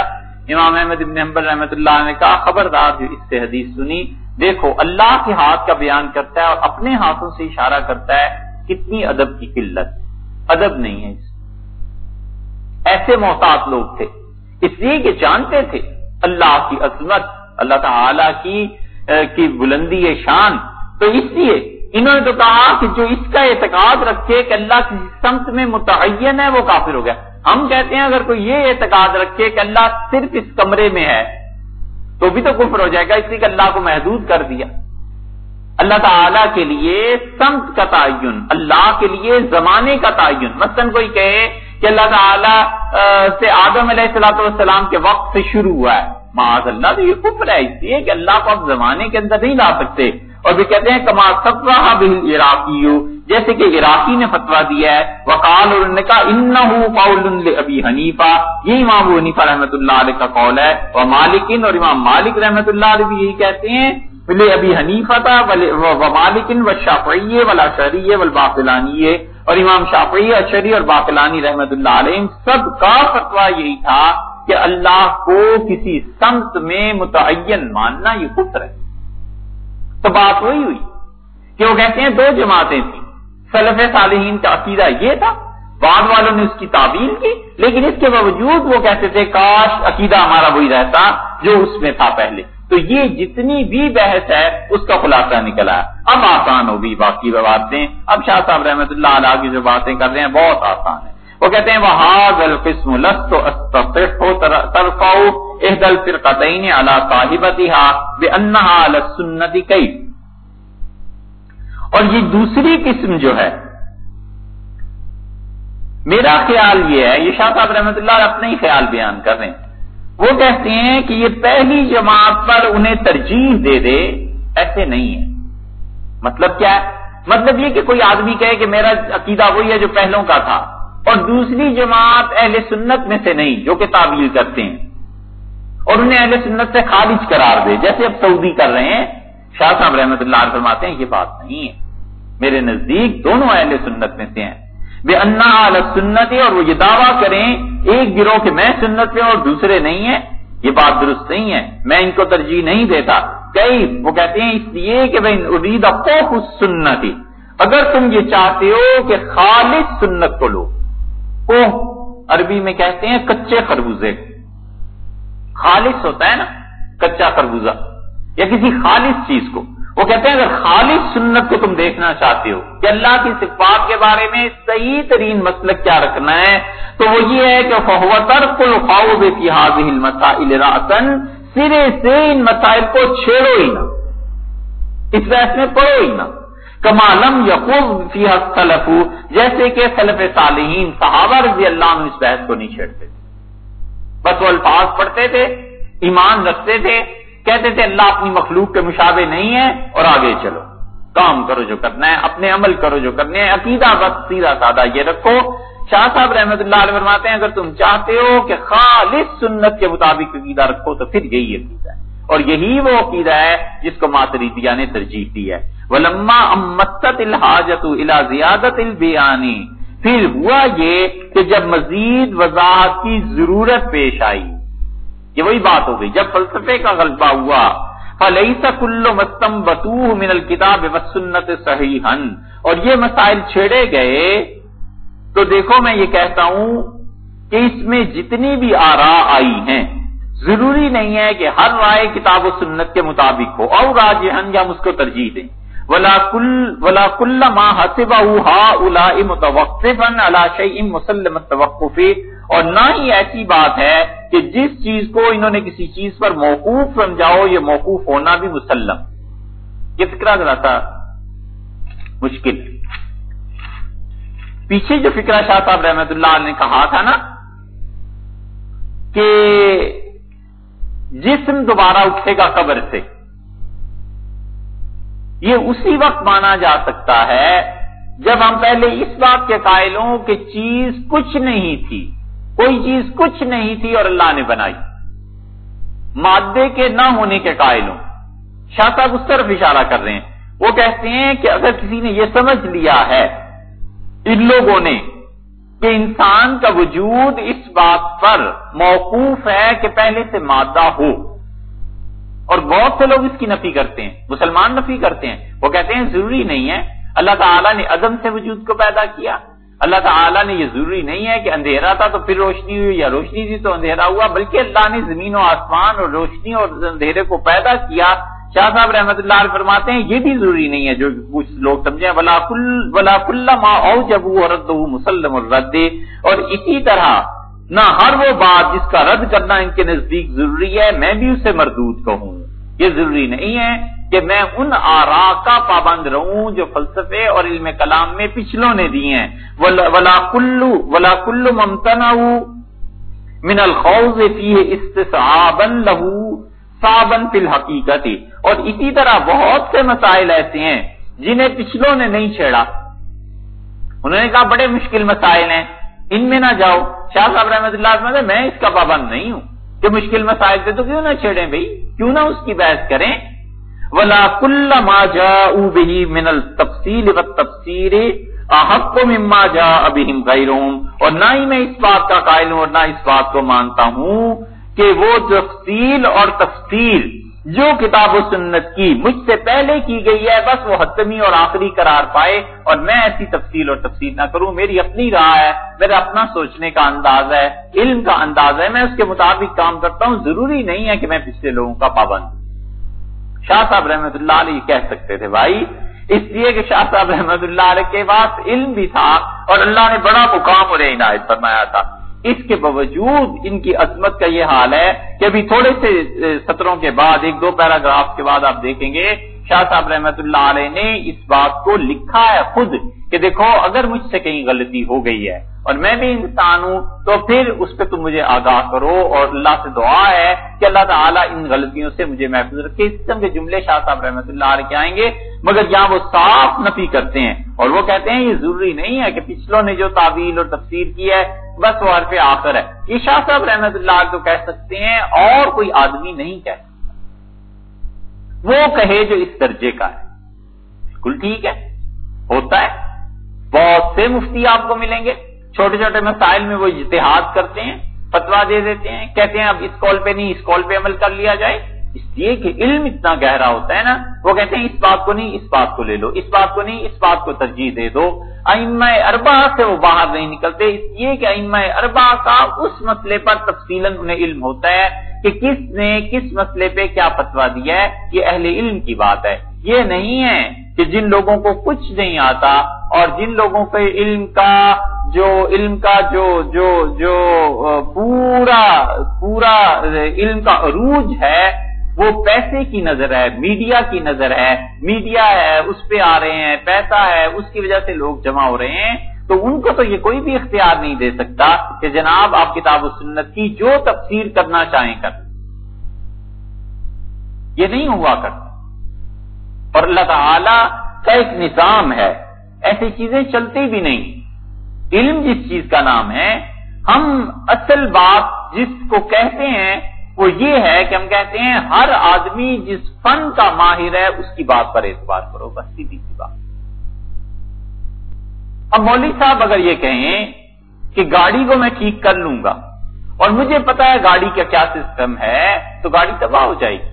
امام احمد ابن حنبل رحمت اللہ نے کہا، خبردار جو اس سے حدیث سنی دیکھو، اللہ کے ہاتھ کا بیان کرتا ہے اور اپنے ہاتھوں سے اشارہ کرتا ہے، کتنی ادب کی قلت۔ ادب نہیں ہے اس۔ ایسے محتاط لوگ تھے۔ اس لیے کہ جانتے تھے۔ اللہ کی عظمت، اللہ تعالی کی کی بلندی شان۔ تو اس لیے انہوں نے تو کہا کہ جو اس کا اعتقاد رکھے کہ اللہ کسی سمت میں متعین ہے، وہ کافر ہو گیا۔ ہم کہتے ہیں اگر کوئی یہ اعتقاد رکھے کہ اللہ صرف اس کمرے میں ہے تو بھی تو کفر ہو جائے گا، اس لیے کہ اللہ کو محدود کر دیا۔ اللہ تعالی کے لیے سمت کا تعین، اللہ کے لیے زمانے کا تعین۔ مثلا کوئی کہے کہ اللہ تعالیٰ سے آدم علیہ السلاۃ والسلام کے وقت سے شروع ہوا ہے۔ معاذ اللہ، تو یہ کفر ہے۔ اس لیے کہ اللہ کو آپ زمانے کے اندر نہیں لا سکتے۔ اور بھی کہتے ہیں کما سترہ بل عراقی جیسے کہ عراقی نے فتوا دیا ہے وکال اور نے کہا ان ابھی حنیفہ یہ امام حنیفہ رحمۃ اللہ علیہ کا قول ہے اور مالکن اور امام مالک رحمۃ اللہ علیہ بھی یہی کہتے ہیں بلے ابھی حنیفہ تھا، و مالکن، و شافعی ولا شریع و اور امام شافعی اشری اور باقلانی رحمۃ اللہ علیہ سب کا فتوا یہی تھا کہ اللہ کو کسی سمت میں متعین ماننا یہ کفر ہے۔ تو بات وہی ہوئی۔ کہ وہ کہتے ہیں؟ دو جماعتیں تھیں۔ سلف صالحین کا عقیدہ یہ تھا، بعد والوں نے اس کی تعبیر کی، لیکن اس کے باوجود وہ کہتے تھے، کاش عقیدہ ہمارا وہی رہتا جو اس میں تھا پہلے۔ تو یہ جتنی بھی بحث ہے، اس کا خلاصہ نکلا۔ ہے اب آسان ہوگی باقی باتیں۔ اب شاہ صاحب رحمۃ اللہ علیہ کی جو باتیں کر رہے ہیں، بہت آسان ہے وہ کہتے ہیں وہ القسم لست ترفاؤ احدل فرقتین علی صاحبتها بانها علی السنت اور یہ دوسری قسم جو ہے، میرا خیال یہ ہے، یہ شاہ صاحب رحمت اللہ اپنے ہی خیال بیان کر رہے ہیں۔ وہ کہتے ہیں کہ یہ پہلی جماعت پر انہیں ترجیح دے دے، ایسے نہیں ہے۔ مطلب کیا ہے؟ مطلب یہ کہ کوئی آدمی کہے کہ میرا عقیدہ وہی ہے جو پہلوں کا تھا، اور دوسری جماعت اہل سنت میں سے نہیں، جو کہ تعبیر کرتے ہیں۔ اور انہیں اہل سنت سے خارج قرار دے۔ جیسے اب سعودی کر رہے ہیں، شاہ صاحب رحمت اللہ فرماتے ہیں، یہ بات نہیں ہے۔ میرے نزدیک دونوں اہل سنت میں سے ہیں۔ بے انا سنت اور وہ یہ دعویٰ کریں، ایک گروہ کے میں سنت میں اور دوسرے نہیں ہیں۔ یہ بات درست نہیں ہے۔ میں ان کو ترجیح نہیں دیتا۔ کئی وہ کہتے ہیں، اس لیے کہ ارید سنتی اگر تم یہ چاہتے ہو کہ خالص سنت کو لو۔ کوہ عربی میں کہتے ہیں، کچے خربوزے۔ خالص ہوتا ہے نا، کچا خربوزہ، یا کسی خالص چیز کو۔ وہ کہتے ہیں، اگر خالص سنت کو تم دیکھنا چاہتے ہو کہ اللہ کی صفات کے بارے میں صحیح ترین مسلک کیا رکھنا ہے، تو وہ یہ ہے کہ فہوتر کل خاؤ بے مسائل راسن سرے سے ان مسائل کو چھیڑو ہی نہ۔ اس بحث میں پڑھو ہی نہ۔ کمالم یقوب فی سلف جیسے کہ سلف صالحین صحابہ رضی اللہ عنہ اس بحث کو نہیں چھیڑتے۔ بس وہ الفاظ پڑھتے تھے، ایمان رکھتے تھے، کہتے تھے، اللہ اپنی مخلوق کے مشابے نہیں ہے اور آگے چلو۔ کام کرو جو کرنا ہے، اپنے عمل کرو جو کرنے ہیں، عقیدہ بس سیدھا سادہ یہ رکھو۔ شاہ صاحب رحمت اللہ علیہ فرماتے ہیں، اگر تم چاہتے ہو کہ خالص سنت کے مطابق عقیدہ رکھو تو پھر یہی عقیدہ ہے۔ اور یہی وہ عقیدہ ہے جس کو ماتریدیا نے ترجیح دی ہے۔ ولما امت الحاجت الا زیادت البیانی پھر ہوا یہ کہ جب مزید وضاحت کی ضرورت پیش آئی، یہ وہی بات ہو گئی۔ جب فلسفے کا غلبہ ہوا کلو مستم بتو من الکتاب سنت صحیح اور یہ مسائل چھیڑے گئے۔ تو دیکھو میں یہ کہتا ہوں کہ اس میں جتنی بھی آرا آئی ہیں، ضروری نہیں ہے کہ ہر رائے کتاب و سنت کے مطابق ہو، اور راج ہن یا اس کو ترجیح دیں۔ ولا کل ولا کل ما الا متوقفا على شيء مسلم التوقف اور نہ ہی ایسی بات ہے کہ جس چیز کو انہوں نے کسی چیز پر موقوف سمجھاؤ، یہ موقوف ہونا بھی مسلم۔ یہ فکرہ ذرا تھا مشکل۔ پیچھے جو فکرہ شاہ صاحب رحمت اللہ نے کہا تھا نا کہ جسم دوبارہ اٹھے گا قبر سے۔ یہ اسی وقت مانا جا سکتا ہے جب ہم پہلے اس بات کے قائل ہوں کہ چیز کچھ نہیں تھی، کوئی چیز کچھ نہیں تھی اور اللہ نے بنائی۔ مادے کے نہ ہونے کے قائل ہوں۔ شاہ صاحب اس طرف اشارہ کر رہے ہیں۔ وہ کہتے ہیں کہ اگر کسی نے یہ سمجھ لیا ہے ان لوگوں نے کہ انسان کا وجود اس بات پر موقوف ہے کہ پہلے سے مادہ ہو۔ اور بہت سے لوگ اس کی نفی کرتے ہیں، مسلمان نفی کرتے ہیں۔ وہ کہتے ہیں، ضروری نہیں ہے۔ اللہ تعالیٰ نے عدم سے وجود کو پیدا کیا۔ اللہ تعالیٰ نے یہ ضروری نہیں ہے کہ اندھیرا تھا تو پھر روشنی ہوئی یا روشنی تھی تو اندھیرا ہوا، بلکہ اللہ نے زمین و آسمان اور روشنی اور اندھیرے کو پیدا کیا۔ شاہ صاحب رحمت اللہ علیہ فرماتے ہیں، یہ بھی ضروری نہیں ہے۔ جو کچھ لوگ سمجھے ولا ولا کل ما او جب رد مسلم الرد۔ اور اسی طرح نہ ہر وہ بات جس کا رد کرنا ان کے نزدیک ضروری ہے، میں بھی اسے مردود کہوں۔ یہ ضروری نہیں ہے کہ میں ان آرا کا پابند رہوں جو فلسفے اور علم کلام میں پچھلوں نے دی ہیں۔ ولا کلو ولا کلو ممتنا من الخوز فی استصعابن لہو صابن فی الحقیقت اور اسی طرح بہت سے مسائل ایسے ہیں جنہیں پچھلوں نے نہیں چھیڑا۔ انہوں نے کہا بڑے مشکل مسائل ہیں۔ ان میں نہ جاؤ۔ شاہ صاحب رحمت اللہ میں اس کا پابند نہیں ہوں۔ کہ مشکل مسائل تھے تو کیوں نہ چھیڑیں بھائی؟ کیوں نہ اس کی بحث کریں؟ ولا کل ما جا بہی من التفصیل و احق مما جا ابہم غیرهم اور نہ ہی میں اس بات کا قائل ہوں اور نہ اس بات کو مانتا ہوں کہ وہ تفصیل اور تفصیل جو کتاب و سنت کی مجھ سے پہلے کی گئی ہے، بس وہ حتمی اور آخری قرار پائے اور میں ایسی تفصیل اور تفصیل نہ کروں۔ میری اپنی راہ ہے، میرا اپنا سوچنے کا انداز ہے، علم کا انداز ہے۔ میں اس کے مطابق کام کرتا ہوں۔ ضروری نہیں ہے کہ میں پچھلے لوگوں کا پابند شاہ صاحب رحمت اللہ علیہ کہہ سکتے تھے، بھائی، اس لیے کہ شاہ صاحب رحمت اللہ علیہ کے پاس علم بھی تھا اور اللہ نے بڑا مقام اور عنایت فرمایا تھا۔ اس کے باوجود ان کی عظمت کا یہ حال ہے کہ ابھی تھوڑے سے سطروں کے بعد، ایک دو پیراگراف کے بعد آپ دیکھیں گے شاہ صاحب رحمت اللہ علیہ نے اس بات کو لکھا ہے خود کہ دیکھو، اگر مجھ سے کہیں غلطی ہو گئی ہے اور میں بھی انسان ہوں، تو پھر اس پہ تم مجھے آگاہ کرو اور اللہ سے دعا ہے کہ اللہ تعالیٰ ان غلطیوں سے مجھے محفوظ رکھے۔ اس قسم کے جملے شاہ صاحب رحمت اللہ علیہ کے آئیں گے، مگر یہاں وہ صاف نفی کرتے ہیں اور وہ کہتے ہیں، یہ ضروری نہیں ہے کہ پچھلوں نے جو تعویل اور تفسیر کی ہے، بس وہ حرف آخر ہے۔ یہ شاہ صاحب رحمت اللہ تو کہہ سکتے ہیں اور کوئی آدمی نہیں کہہ سکتا۔ وہ کہے جو اس درجے کا ہے۔ بالکل ٹھیک ہے، ہوتا ہے۔ بہت سے مفتی آپ کو ملیں گے۔ چھوٹے چھوٹے مسائل میں وہ اجتہاد کرتے ہیں فتوا دے دیتے ہیں، کہتے ہیں اب اس کال پہ نہیں، اس کال پہ عمل کر لیا جائے۔ اس لیے کہ علم اتنا گہرا ہوتا ہے نا، وہ کہتے ہیں، اس بات کو نہیں، اس بات کو لے لو، اس بات کو نہیں، اس بات کو ترجیح دے دو۔ ائمہ اربا سے وہ باہر نہیں نکلتے۔ اس لیے کہ ائمہ اربا کا اس مسئلے پر تفصیل انہیں علم ہوتا ہے کہ کس نے کس مسئلے پہ کیا فتوا دیا ہے۔ یہ اہل علم کی بات ہے۔ یہ نہیں ہے کہ جن لوگوں کو کچھ نہیں آتا اور جن لوگوں کے علم کا جو، علم کا جو جو جو، پورا پورا علم کا عروج ہے وہ پیسے کی نظر ہے، میڈیا کی نظر ہے، میڈیا ہے، اس پہ آ رہے ہیں، پیسہ ہے، اس کی وجہ سے لوگ جمع ہو رہے ہیں۔ تو ان کو تو یہ کوئی بھی اختیار نہیں دے سکتا کہ جناب آپ کتاب و سنت کی جو تفسیر کرنا چاہیں کر۔ یہ نہیں ہوا کرتا اور اللہ تعالی کا ایک نظام ہے، ایسی چیزیں چلتی بھی نہیں۔ علم جس چیز کا نام ہے، ہم اصل بات جس کو کہتے ہیں وہ یہ ہے کہ ہم کہتے ہیں ہر آدمی جس فن کا ماہر ہے، اس کی بات پر اعتبار کرو، بس سیدھی سی بات۔ اب مولوی صاحب اگر یہ کہیں کہ گاڑی کو میں ٹھیک کر لوں گا اور مجھے پتا ہے گاڑی کا کیا سسٹم ہے، تو گاڑی تباہ ہو جائے گی۔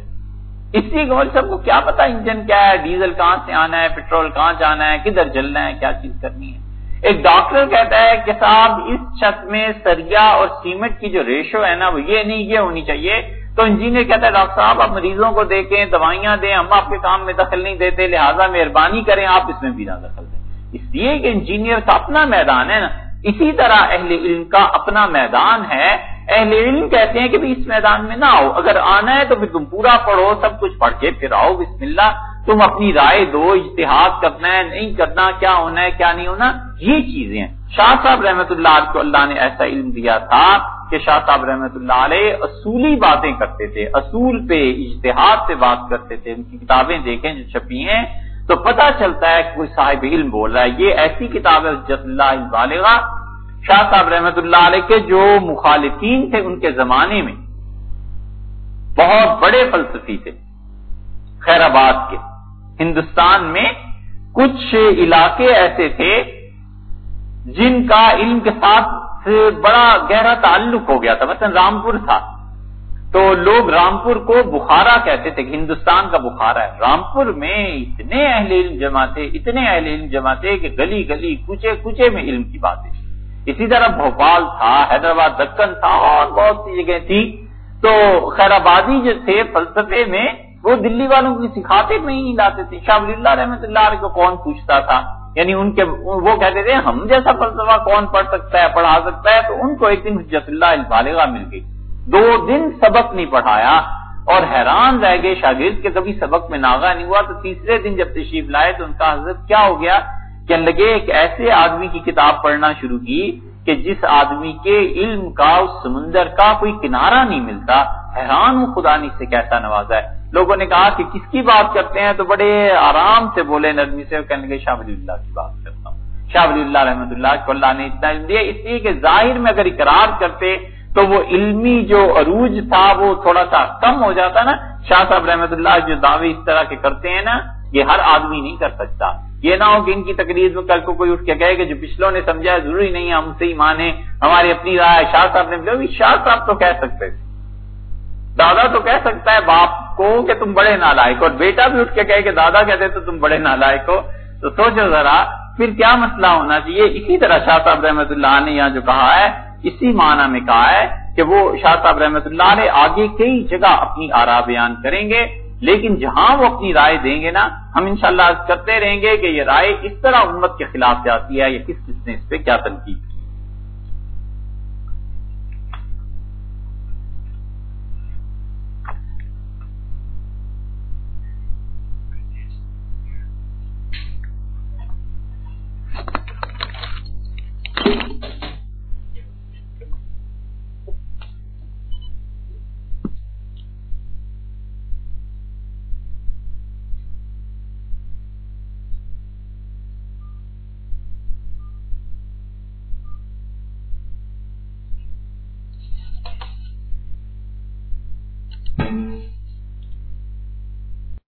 اس لیے کہ مولوی صاحب کو کیا پتا انجن کیا ہے، ڈیزل کہاں سے آنا ہے، پیٹرول کہاں جانا ہے، کدھر جلنا ہے، کیا چیز کرنی ہے۔ ایک ڈاکٹر کہتا ہے کہ صاحب، اس چھت میں سریا اور سیمنٹ کی جو ریشو ہے نا، وہ یہ نہیں، یہ ہونی چاہیے۔ تو انجینئر کہتا ہے، ڈاکٹر صاحب، آپ مریضوں کو دیکھیں، دوائیاں دیں، ہم آپ کے کام میں دخل نہیں دیتے، لہٰذا مہربانی کریں، آپ اس میں بھی نہ دخل دیں۔ اس لیے کہ انجینئر کا اپنا میدان ہے نا۔ اسی طرح اہل علم کا اپنا میدان ہے۔ اہل علم کہتے ہیں کہ اس میدان میں نہ آؤ۔ اگر آنا ہے تو پھر تم پورا پڑھو، سب کچھ پڑھ کے پھر آؤ، بسم اللہ۔ تم اپنی رائے دو، اجتہاد کرنا ہے، نہیں کرنا، کیا ہونا ہے، کیا نہیں ہونا، یہ چیزیں ہیں۔ شاہ صاحب رحمت اللہ کو اللہ نے ایسا علم دیا تھا کہ شاہ صاحب رحمت اللہ علیہ اصولی باتیں کرتے تھے، اصول پہ، اجتہاد سے بات کرتے تھے۔ ان کی کتابیں دیکھیں جو چھپی ہیں، تو پتہ چلتا ہے کہ کوئی صاحب علم بول رہا ہے۔ یہ ایسی کتاب ہے جت اللہ شاہ صاحب رحمت اللہ علیہ کے جو مخالفین تھے ان کے زمانے میں، بہت بڑے فلسفی تھے، خیر آباد کے۔ ہندوستان میں کچھ علاقے ایسے تھے جن کا علم کے ساتھ بڑا گہرا تعلق ہو گیا تھا۔ مثلا رامپور تھا۔ تو لوگ رامپور کو بخارا کہتے تھے کہ ہندوستان کا بخارا ہے۔ رامپور میں اتنے اہل علم جمع تھے، اتنے اہل علم جمع تھے کہ گلی گلی، کوچے کوچے میں علم کی باتیں۔ اسی طرح بھوپال تھا، حیدرآباد، دکن تھا اور بہت سی جگہ تھی تو خیر آبادی جو تھے فلسفے میں وہ دلی والوں کو سکھاتے نہیں لاتے تھے۔ شاہ ولی اللہ رحمت اللہ علیہ کو کون پوچھتا تھا؟ یعنی ان کے وہ کہتے تھے، ہم جیسا فلسفہ کون پڑھ سکتا ہے، پڑھا سکتا ہے، تو ان کو ایک دن حجت اللہ البالغہ مل گئی۔ دو دن سبق نہیں پڑھایا اور حیران رہ گئے شاگرد کے کبھی سبق میں ناغا نہیں ہوا۔ تو تیسرے دن جب تشریف لائے تو ان کا حضرت کیا ہو گیا کہنے لگے ایک ایسے آدمی کی کتاب پڑھنا شروع کی کہ جس آدمی کے علم کا، اس سمندر کا کوئی کنارہ نہیں ملتا۔ حیران ہوں خدا نے اس سے کیسا نوازا ہے۔ لوگوں نے کہا کہ کس کی بات کرتے ہیں تو بڑے آرام سے بولے نرمی سے کہنے لگے شاہ ولی اللہ کی بات کرتا ہوں۔ شاہ ولی اللہ رحمۃ اللہ کو اللہ نے اتنا علم دیا، اس لیے کہ ظاہر میں اگر اقرار کرتے تو وہ علمی جو عروج تھا وہ تھوڑا سا کم ہو جاتا نا۔ شاہ صاحب رحمت اللہ جو دعوے اس طرح کے کرتے ہیں نا، یہ ہر آدمی نہیں کر سکتا۔ یہ نہ ہو کہ ان کی تقریر میں کل کو کوئی اٹھ کے کہے کہ جو پچھلوں نے سمجھا ہے ضروری نہیں ہم سے ہی مانے ہماری اپنی رائے شاہ صاحب نے شاہ صاحب تو کہہ سکتے تھے۔ دادا تو کہہ سکتا ہے باپ کو کہ تم بڑے نالائک اور بیٹا بھی اٹھ کے کہے کہ دادا کہتے تو تم بڑے نالائک ہو، تو سوچو ذرا، پھر کیا مسئلہ ہونا چاہیے؟ اسی طرح شاہ صاحب رحمت اللہ نے یہاں جو کہا ہے، اسی معنی میں کہا ہے کہ وہ شاہ صاحب رحمت اللہ نے آگے کئی جگہ اپنی آرا بیان کریں گے، لیکن جہاں وہ اپنی رائے دیں گے نا، ہم انشاءاللہ کرتے رہیں گے کہ یہ رائے اس طرح امت کے خلاف جاتی ہے یا کس کس نے اس پہ کیا تنقید